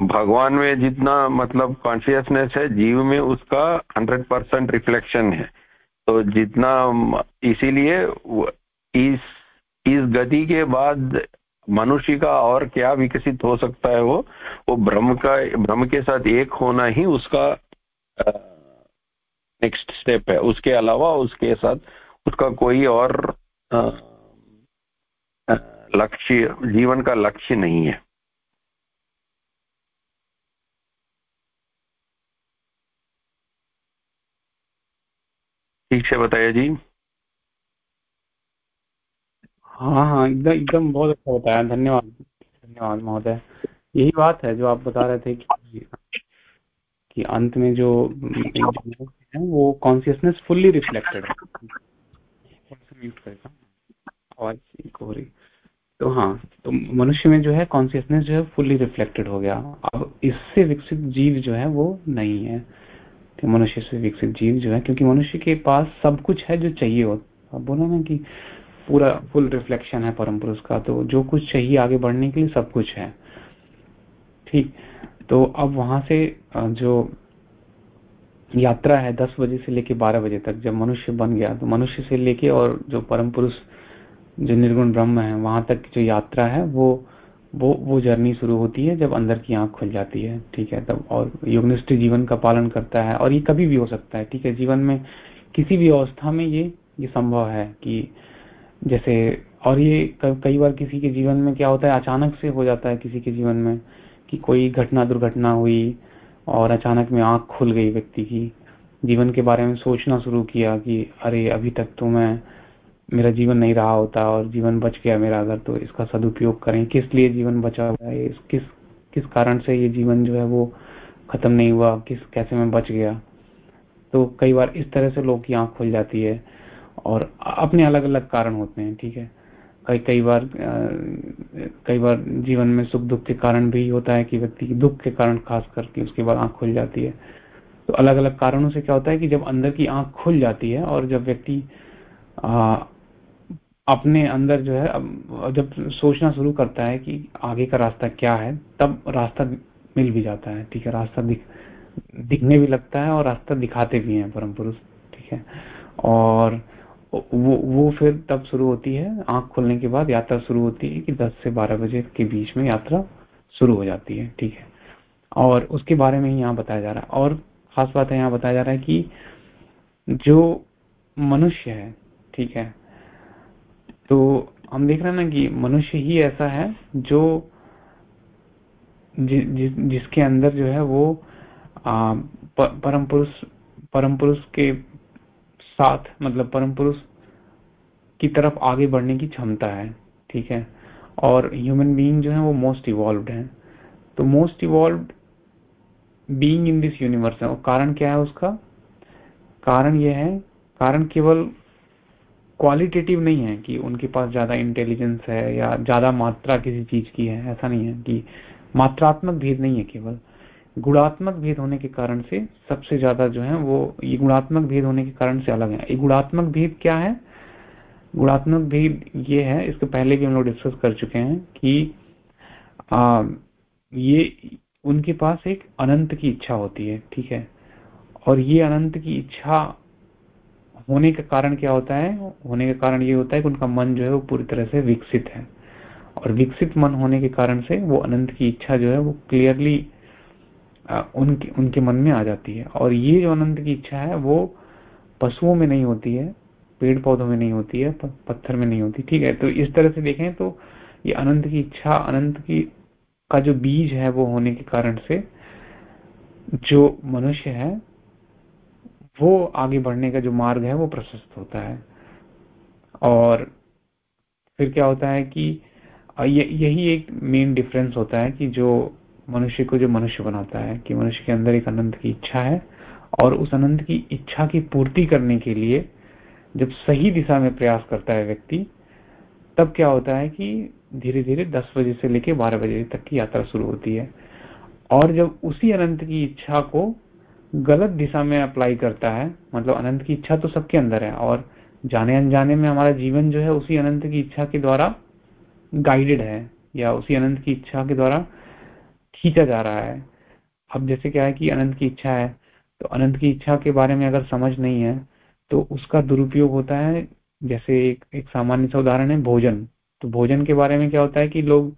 भगवान में जितना मतलब कॉन्शियसनेस है, जीव में उसका हंड्रेड परसेंट रिफ्लेक्शन है। तो जितना इसीलिए इस इस गति के बाद मनुष्य का और क्या विकसित हो सकता है वो? वो ब्रह्म का, ब्रह्म के साथ एक होना ही उसका नेक्स्ट स्टेप है। उसके अलावा उसके साथ उसका कोई और लक्ष्य, जीवन का लक्ष्य नहीं है। ठीक से बताइए जी। हाँ हाँ एकदम एकदम बहुत अच्छा बताया, धन्यवाद धन्यवाद महोदय। यही बात है जो आप बता रहे थे कि कि अंत में जो है वो कॉन्सियसनेस फुल्ली रिफ्लेक्टेड है। तो हाँ तो मनुष्य में जो है कॉन्सियसनेस जो है फुल्ली रिफ्लेक्टेड हो गया। अब इससे विकसित जीव जो है वो नहीं है कि मनुष्य से विकसित जीव जो है, क्योंकि मनुष्य के पास सब कुछ है जो चाहिए हो। अब बोला ना कि पूरा फुल रिफ्लेक्शन है परम पुरुष का तो जो कुछ चाहिए आगे बढ़ने के लिए सब कुछ है। ठीक? तो अब वहाँ से जो यात्रा है दस बजे से लेके बारह बजे तक, जब मनुष्य बन गया तो मनुष्य से लेके और जो परम पुरुष, जो निर्गुण ब्रह्म है, वहाँ तक जो यात्रा है, वो वो वो जर्नी शुरू होती है जब अंदर की आँख खुल जाती है। ठीक है? तब और योगनिष्ठ जीवन का पालन करता है और ये कभी भी हो सकता है। ठीक है? जीवन में किसी भी अवस्था में ये ये संभव है कि जैसे, और ये कई बार किसी के जीवन में क्या होता है, अचानक से हो जाता है किसी के जीवन में कि कोई घटना दुर्घटना हुई और अचानक में आँख खुल गई व्यक्ति की। जीवन के बारे में सोचना शुरू किया कि अरे, अभी तक तो मैं, मेरा जीवन नहीं रहा होता और जीवन बच गया मेरा अगर तो इसका सदुपयोग करें। किस लिए जीवन बचा हुआ है? किस किस कारण से ये जीवन जो है वो खत्म नहीं हुआ? किस, कैसे में बच गया? तो कई बार इस तरह से लोग की आँख खुल जाती है। और अपने अलग अलग कारण होते हैं, ठीक है? कई कई बार कई बार जीवन में सुख दुख के कारण भी होता है कि व्यक्ति दुख के कारण खास करके उसके बाद आँख खुल जाती है। तो अलग अलग कारणों से क्या होता है कि जब अंदर की आँख खुल जाती है और जब व्यक्ति अपने अंदर जो है जब सोचना शुरू करता है कि आगे का रास्ता क्या है, तब रास्ता मिल भी जाता है, ठीक है? रास्ता दिख, दिखने भी लगता है और रास्ता दिखाते भी हैं परम पुरुष, ठीक है? और वो वो फिर तब शुरू होती है आँख खोलने के बाद यात्रा शुरू होती है कि 10 से 12 बजे के बीच में यात्रा शुरू हो जाती है ठीक है। और उसके बारे में ही यहाँ बताया जा रहा है। और खास बात है यहाँ बताया जा रहा है कि जो मनुष्य है ठीक है तो हम देख रहे हैं ना कि मनुष्य ही ऐसा है जो जि, जि, जिसके अंदर जो है वो परम पुरुष परम पुरुष के साथ मतलब परम पुरुष की तरफ़ आगे बढ़ने की क्षमता है, ठीक है? और ह्यूमन बीइंग जो है वो मोस्ट इवॉल्व है। तो most evolve being in this universe है। और कारण क्या है उसका? कारण यह है, कारण केवल क्वालिटेटिव नहीं है कि उनके पास ज़्यादा इंटेलिजेंस है या ज़्यादा मात्रा किसी चीज़ की है। ऐसा नहीं है कि मात्रात्मक भेद नहीं है केवल। गुणात्मक भेद होने के कारण से सबसे ज़्यादा जो है वो ये गुणात्मक भेद होने के कारण से अलग है। ये गुणात्मक भेद क्या है? गुणात्मक भेद ये है इसके पहले भी हम लोग डिस्कस कर चुके हैं कि आ, ये उनके पास एक अनंत की इच्छा होती है ठीक है? और ये अनंत की इच्छा होने का कारण क्या होता है? होने का कारण ये होता है कि उनका मन जो है वो पूरी तरह से विकसित है। और विकसित मन होने के कारण से वो अनंत की इच्छा जो है वो क्लियरली उनके उनके मन में आ जाती है। और ये जो अनंत की इच्छा है, वो पशुओं में नहीं होती है पेड़ पौधों में नहीं होती है पत्थर में नहीं होती। ठीक है तो इस तरह से देखें तो ये अनंत की इच्छा, अनंत की, का जो बीज है वो होने के कारण से जो मनुष्य है, वो आगे बढ़ने का जो मार्ग है, वो प्रशस्त होता है। और फिर क्या होता है कि यही एक मेन डिफरेंस होता है कि जो मनुष्य को जो मनुष्य बनाता है, कि मनुष्य के अंदर एक अनंत की इच्छा है और उस अनंत की इच्छा की पूर्ति करने के लिए जब सही दिशा में प्रयास करता है व्यक्ति, तब क्या होता है कि धीरे धीरे दस बजे से लेकर बारह बजे तक की यात्रा शुरू होती है। और जब उसी अनंत की इच्छा को गलत दिशा में अप्लाई करता है मतलब अनंत की इच्छा तो सबके अंदर है और जाने अनजाने में हमारा जीवन जो है उसी अनंत की इच्छा के द्वारा गाइडेड है या उसी अनंत की इच्छा के द्वारा खींचा जा रहा है। अब जैसे क्या है कि अनंत की इच्छा है तो अनंत की इच्छा के बारे में अगर समझ नहीं है तो उसका दुरुपयोग होता है जैसे एक, एक सामान्य सा उदाहरण है भोजन। तो भोजन के बारे में क्या होता है कि लोग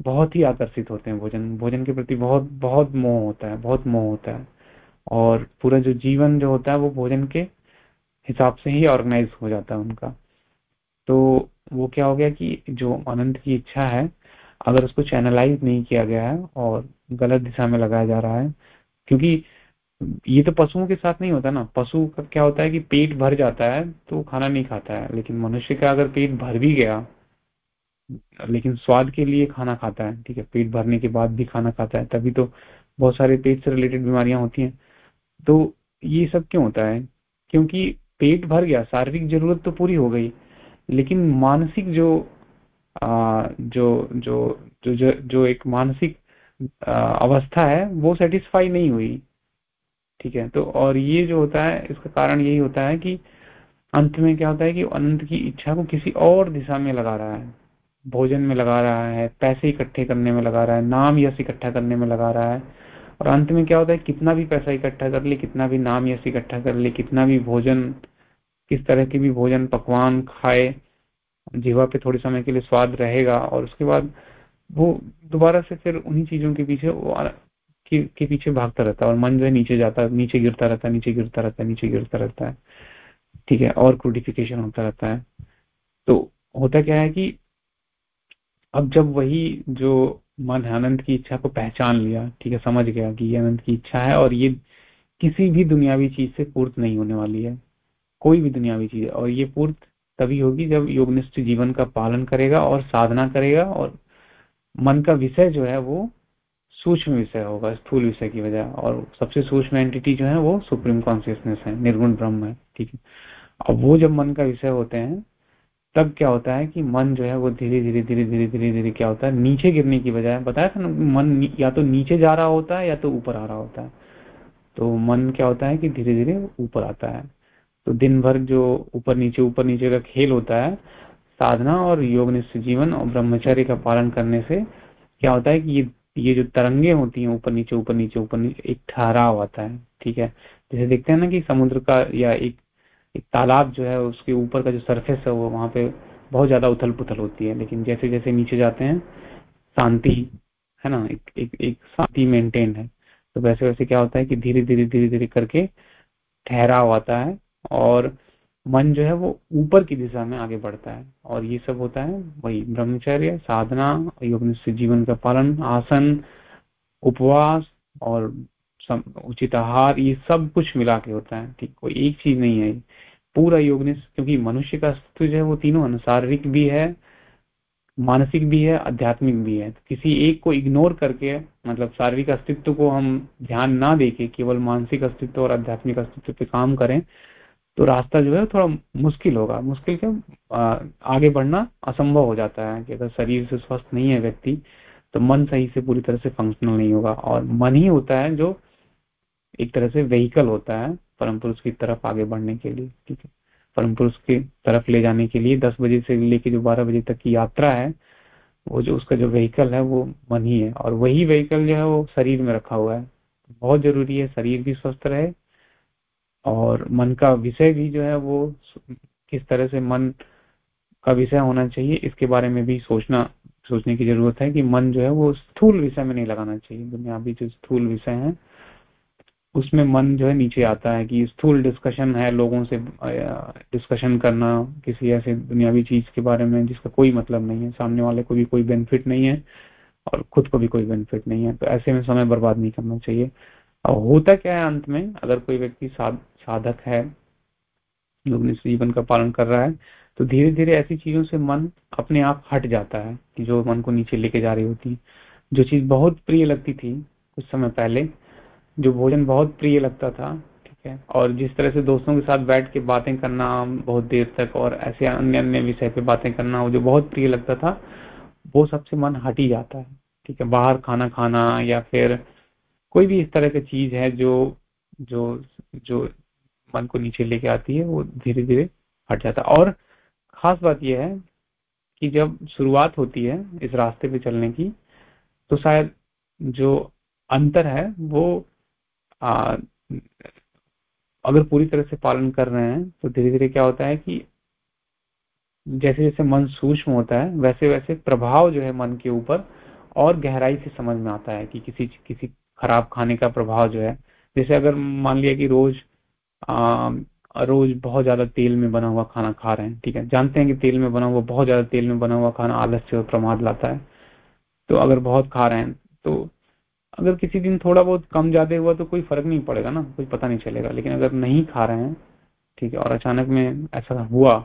बहुत ही आकर्षित होते हैं भोजन। भोजन के प्रति बहुत बहुत मोह होता है बहुत मोह होता है। और पूरा जो जीवन जो होता है वो भोजन के हिसाब से ही ऑर्गेनाइज हो जाता है उनका। तो वो क्या हो गया कि जो अनंत की इच्छा है अगर उसको चैनलाइज नहीं किया गया है और गलत दिशा में लगाया जा रहा है, क्योंकि ये तो पशुओं के साथ नहीं होता ना। पशु का क्या होता है कि पेट भर जाता है तो खाना नहीं खाता है, लेकिन मनुष्य का अगर पेट भर भी गया, लेकिन स्वाद के लिए खाना खाता है, ठीक है, पेट भरने के बाद भी खाना खाता है, तभी तो बहुत सारे पेट से रिलेटेड बीमारियाँ होती हैं। तो ये सब क्यों होता है? क्योंकि पेट भर गया, शारीरिक ज़रूरत तो पूरी हो गई, लेकिन मानसिक जो जो, जो जो जो जो एक मानसिक अवस्था है वो सेटिस्फाई नहीं हुई। ठीक है? तो और ये जो होता है इसका कारण यही होता है कि अंत में क्या होता है कि अनंत की इच्छा को किसी और दिशा में लगा रहा है। भोजन में लगा रहा है पैसे इकट्ठे करने में लगा रहा है नाम यश इकट्ठा करने में लगा रहा है। और अंत में क्या होता है कितना भी पैसा इकट्ठा कर ले कितना भी नाम यश इकट्ठा कर ले कितना भी भोजन किस तरह के भी भोजन पकवान खाए जीवा पे थोड़े समय के लिए स्वाद रहेगा और उसके बाद वो दोबारा से फिर उन्हीं चीज़ों के पीछे वो के, के पीछे भागता रहता है और मन जो है नीचे जाता नीचे गिरता रहता है नीचे गिरता रहता है नीचे गिरता रहता है। ठीक है और क्रूडिफिकेशन होता रहता है। तो होता क्या है कि अब जब वही जो मन है अनंत की इच्छा को पहचान लिया ठीक है समझ गया कि ये अनंत की इच्छा है और ये किसी भी दुनियावी चीज़ से पूर्त नहीं होने वाली है कोई भी दुनियावी चीज़ और ये पूर्त तभी होगी जब योगनिष्ठ जीवन का पालन करेगा और साधना करेगा और मन का विषय जो है वो सूक्ष्म विषय होगा, स्थूल विषय की वजह। और सबसे सूक्ष्म एंटिटी जो है वो सुप्रीम कॉन्सियसनेस है, निर्गुण ब्रह्म है, ठीक है। अब वो जब मन का विषय होते हैं, तब क्या होता है कि मन जो है वो धीरे धीरे धीरे धीरे धीरे धीरे क्या होता है, नीचे गिरने की बजाय, बताया था ना, मन या तो नीचे जा रहा होता है या तो ऊपर आ रहा होता है। तो मन क्या होता है कि धीरे धीरे ऊपर आता है। तो दिन भर जो ऊपर नीचे ऊपर नीचे का खेल होता है साधना और योग निश्चित जीवन और ब्रह्मचर्य का पालन करने से क्या होता है कि ये ये जो तरंगे होती हैं ऊपर नीचे ऊपर नीचे ऊपर नीचे एक ठहराव आता है ठीक है? जैसे देखते हैं ना कि समुद्र का या एक एक तालाब जो है उसके ऊपर का जो सरफेस है वो वहाँ पे बहुत ज़्यादा उथल पुथल होती है। लेकिन जैसे जैसे नीचे जाते हैं शांति है ना? एक एक, एक शांति मेंटेन है। तो वैसे वैसे क्या होता है कि धीरे धीरे धीरे धीरे करके ठहराव आता है। और मन जो है वो ऊपर की दिशा में आगे बढ़ता है। और ये सब होता है वही ब्रह्मचर्य, साधना योग जीवन का पालन, आसन, उपवास और उचित आहार, ये सब कुछ मिला के होता है। ठीक, कोई एक चीज़ नहीं है। पूरा योग क्योंकि मनुष्य का अस्तित्व जो है वो तीनों शारीरिक भी है, मानसिक भी है, आध्यात्मिक भी है। तो किसी एक को इग्नोर करके मतलब शारीरिक अस्तित्व को हम ध्यान ना देके, केवल मानसिक अस्तित्व और आध्यात्मिक अस्तित्व पे काम करें तो रास्ता जो है थोड़ा मुश्किल होगा। मुश्किल क्या? आगे बढ़ना असंभव हो जाता है कि अगर शरीर से स्वस्थ नहीं है व्यक्ति तो मन सही से पूरी तरह से फंक्शनल नहीं होगा। और मन ही होता है जो एक तरह से व्हीकल होता है परम पुरुष की तरफ़ आगे बढ़ने के लिए, ठीक है? परम पुरुष की तरफ़ ले जाने के लिए दस बजे से लेके जो बारह बजे तक की यात्रा है, वो जो उसका जो व्हीकल है, वो मन ही है। और वही व्हीकल जो है, वो शरीर में रखा हुआ है। बहुत ज़रूरी है, शरीर भी स्वस्थ रहे और मन का विषय भी जो है वो किस तरह से मन का विषय होना चाहिए, इसके बारे में भी सोचना, सोचने की ज़रूरत है कि मन जो है वो स्थूल विषय में नहीं लगाना चाहिए। दुनियावी जो स्थूल विषय है, उसमें मन जो है नीचे आता है कि स्थूल डिस्कशन है, लोगों से डिस्कशन करना, किसी ऐसे दुनियावी चीज़ के बारे में जिसका कोई मतलब नहीं है। सामने वाले को भी कोई बेनिफिट नहीं है और खुद को भी कोई बेनिफिट नहीं है। तो ऐसे में समय बर्बाद नहीं करना चाहिए। होता क्या है अंत में? अगर कोई व्यक्ति साधक है जीवन का पालन कर रहा है तो धीरे धीरे ऐसी चीज़ों से मन अपने आप हट जाता है कि जो मन को नीचे लेके जा रही होती। जो चीज़ बहुत प्रिय लगती थी कुछ समय पहले, जो भोजन बहुत प्रिय लगता था, ठीक है? और जिस तरह से दोस्तों के साथ बैठ के बातें करना बहुत देर तक और ऐसे अन्य अन्य विषय पे बातें करना वो जो बहुत प्रिय लगता था, वो सबसे मन हट ही जाता है, ठीक है? बाहर खाना खाना या फिर कोई भी इस तरह की चीज़ है जो जो जो मन को नीचे लेके आती है वो धीरे धीरे हट जाता है। और खास बात यह है कि जब शुरुआत होती है इस रास्ते पे चलने की तो शायद जो अंतर है वो आ, अगर पूरी तरह से पालन कर रहे हैं तो धीरे धीरे क्या होता है कि जैसे जैसे मन सूक्ष्म होता है वैसे वैसे प्रभाव जो है मन के ऊपर और गहराई से समझ में आता है कि किसी किसी खराब खाने का प्रभाव जो है। जैसे अगर मान लिया कि रोज आ, रोज बहुत ज़्यादा तेल में बना हुआ खाना खा रहे हैं ठीक है? जानते हैं कि तेल में बना हुआ बहुत ज़्यादा तेल में बना हुआ खाना आलस्य और प्रमाद लाता है। तो अगर बहुत खा रहे हैं तो अगर किसी दिन थोड़ा बहुत कम ज़्यादा हुआ तो कोई फ़र्क नहीं पड़ेगा ना कोई पता नहीं चलेगा। लेकिन अगर नहीं खा रहे हैं ठीक है और अचानक में ऐसा हुआ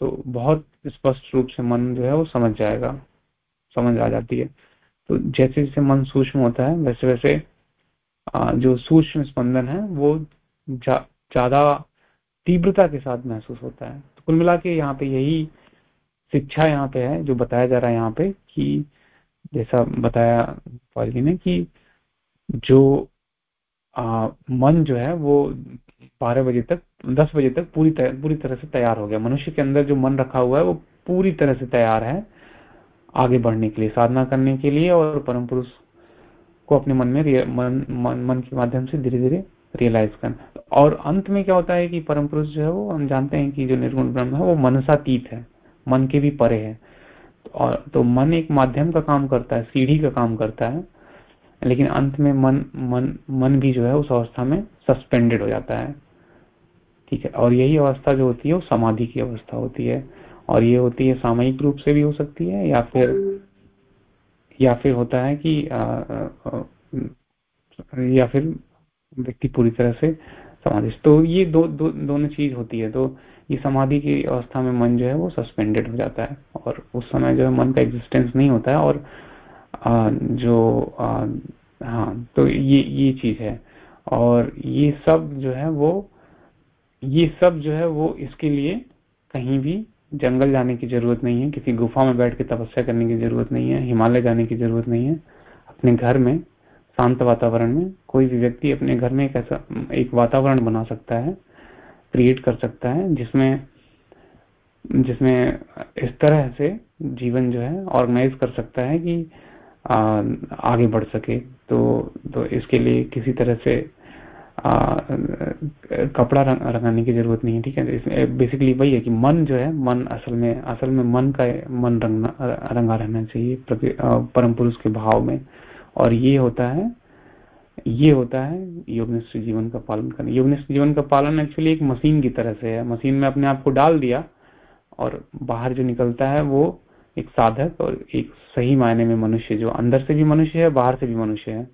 तो बहुत स्पष्ट रूप से मन जो है वो समझ जाएगा समझ आ जाती है। तो जैसे जैसे मन सूक्ष्म होता है वैसे वैसे जो सूक्ष्म स्पंदन है वो ज़्यादा तीव्रता के साथ महसूस होता है। तो कुल मिला के यहाँ पे यही शिक्षा यहाँ पे है जो बताया जा रहा है यहाँ पे कि जैसा बताया पालजी ने कि जो आ, मन जो है वो बारह बजे तक दस बजे तक पूरी तरह पूरी तरह से तैयार हो गया। मनुष्य के अंदर जो मन रखा हुआ है वो पूरी तरह से तैयार है। आगे बढ़ने के लिए साधना करने के लिए और परम पुरुष को अपने मन में मन, मन मन के माध्यम से धीरे धीरे रियलाइज़ करना। और अंत में क्या होता है कि परम पुरुष जो है वो हम जानते हैं कि जो निर्गुण ब्रह्म है वो मनसातीत है मन के भी परे है। और तो मन एक माध्यम का काम करता है सीढ़ी का काम करता है लेकिन अंत में मन मन मन भी जो है उस अवस्था में सस्पेंडेड हो जाता है। ठीक है? और यही अवस्था जो होती है वो समाधि की अवस्था होती है। और ये होती है सामयिक रूप से भी हो सकती है या फिर या फिर होता है कि आ, आ, या फिर व्यक्ति पूरी तरह से समाधि तो ये दो, दो दोनों चीज़ होती है। तो ये समाधि की अवस्था में मन जो है वो सस्पेंडेड हो जाता है और उस समय जो है मन का एग्जिस्टेंस नहीं होता है और आ, जो आ, हाँ तो ये ये चीज़ है। और ये सब जो है वो ये सब जो है वो इसके लिए कहीं भी जंगल जाने की ज़रूरत नहीं है किसी गुफा में बैठ के तपस्या करने की ज़रूरत नहीं है हिमालय जाने की ज़रूरत नहीं है। अपने घर में शांत वातावरण में कोई भी व्यक्ति अपने घर में एक ऐसा एक वातावरण बना सकता है क्रिएट कर सकता है जिसमें जिसमें इस तरह से जीवन जो है ऑर्गेनाइज कर सकता है कि आ, आगे बढ़ सके। तो तो इसके लिए किसी तरह से कपड़ा रंगाने की ज़रूरत नहीं है, ठीक है? इसमें बेसिकली वही है कि मन जो है, मन असल में असल में मन का, मन रंगना रंगा रहना चाहिए परम पुरुष के भाव में। और ये होता है, ये होता है योगनिष्ठ जीवन का पालन करना। योगनिष्ठ जीवन का पालन एक्चुअली एक मशीन की तरह से है। मशीन में अपने आप को डाल दिया और बाहर जो निकलता है वो एक साधक और एक सही मायने में मनुष्य जो अंदर से भी मनुष्य है, बाहर से भी मनुष्य है।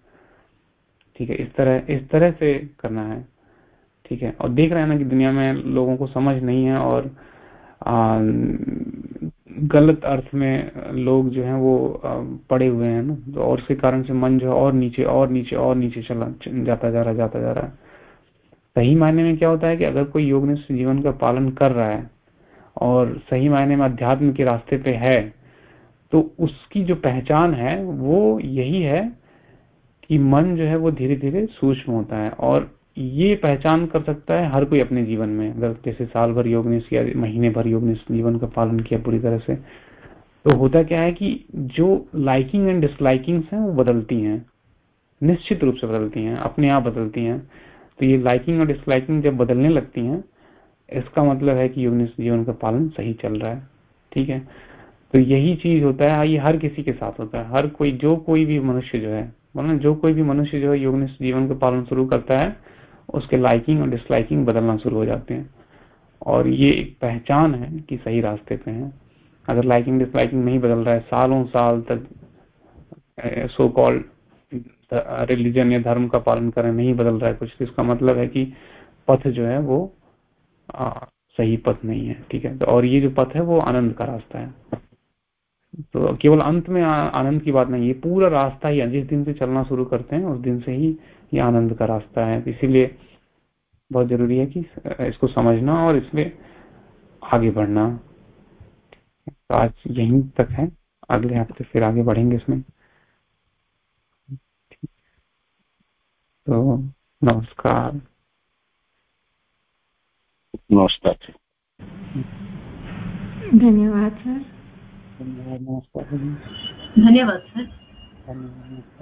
ठीक है इस तरह इस तरह से करना है ठीक है। और देख रहे हैं ना कि दुनिया में लोगों को समझ नहीं है और आ, गलत अर्थ में लोग जो हैं वो पड़े हुए हैं ना। तो और उसके कारण से मन जो है और नीचे और नीचे और नीचे चला जाता जा रहा जाता जा रहा है। सही मायने में क्या होता है कि अगर कोई योग जीवन का पालन कर रहा है और सही मायने में अध्यात्म के रास्ते पे है तो उसकी जो पहचान है वो यही है कि मन जो है वो धीरे धीरे सूक्ष्म होता है और ये पहचान कर सकता है हर कोई अपने जीवन में। अगर जैसे साल भर योग ने किया महीने भर योग ने जीवन का पालन किया पूरी तरह से तो होता क्या है कि जो लाइकिंग एंड डिसलाइकिंग हैं वो बदलती हैं। निश्चित रूप से बदलती हैं, अपने आप बदलती हैं। तो ये लाइकिंग और डिसलाइकिंग जब बदलने लगती हैं, इसका मतलब है कि योग जीवन का पालन सही चल रहा है। ठीक है? तो यही चीज़ होता है, ये हर किसी के साथ होता है। हर कोई, जो कोई भी मनुष्य जो है मतलब जो कोई भी मनुष्य जो है योग जीवन का पालन शुरू करता है उसके लाइकिंग और डिसलाइकिंग बदलना शुरू हो जाते हैं। और ये एक पहचान है कि सही रास्ते पे हैं। अगर लाइकिंग डिसलाइकिंग नहीं बदल रहा है सालों साल तक सो कॉल्ड रिलीजन या धर्म का पालन करें नहीं बदल रहा है कुछ इसका मतलब है कि पथ जो है वो आ, सही पथ नहीं है ठीक है? तो और ये जो पथ है वो आनंद का रास्ता है। तो केवल अंत में आनंद की बात नहीं ये पूरा रास्ता ही जिस दिन से चलना शुरू करते हैं उस दिन से ही ये आनंद का रास्ता है। इसीलिए बहुत ज़रूरी है कि इसको समझना और इसमें आगे बढ़ना। तो आज यहीं तक है। अगले हफ़्ते फिर आगे बढ़ेंगे इसमें। तो नमस्कार। नमस्कार। धन्यवाद सर। धन्यवाद सर। धन्यवाद।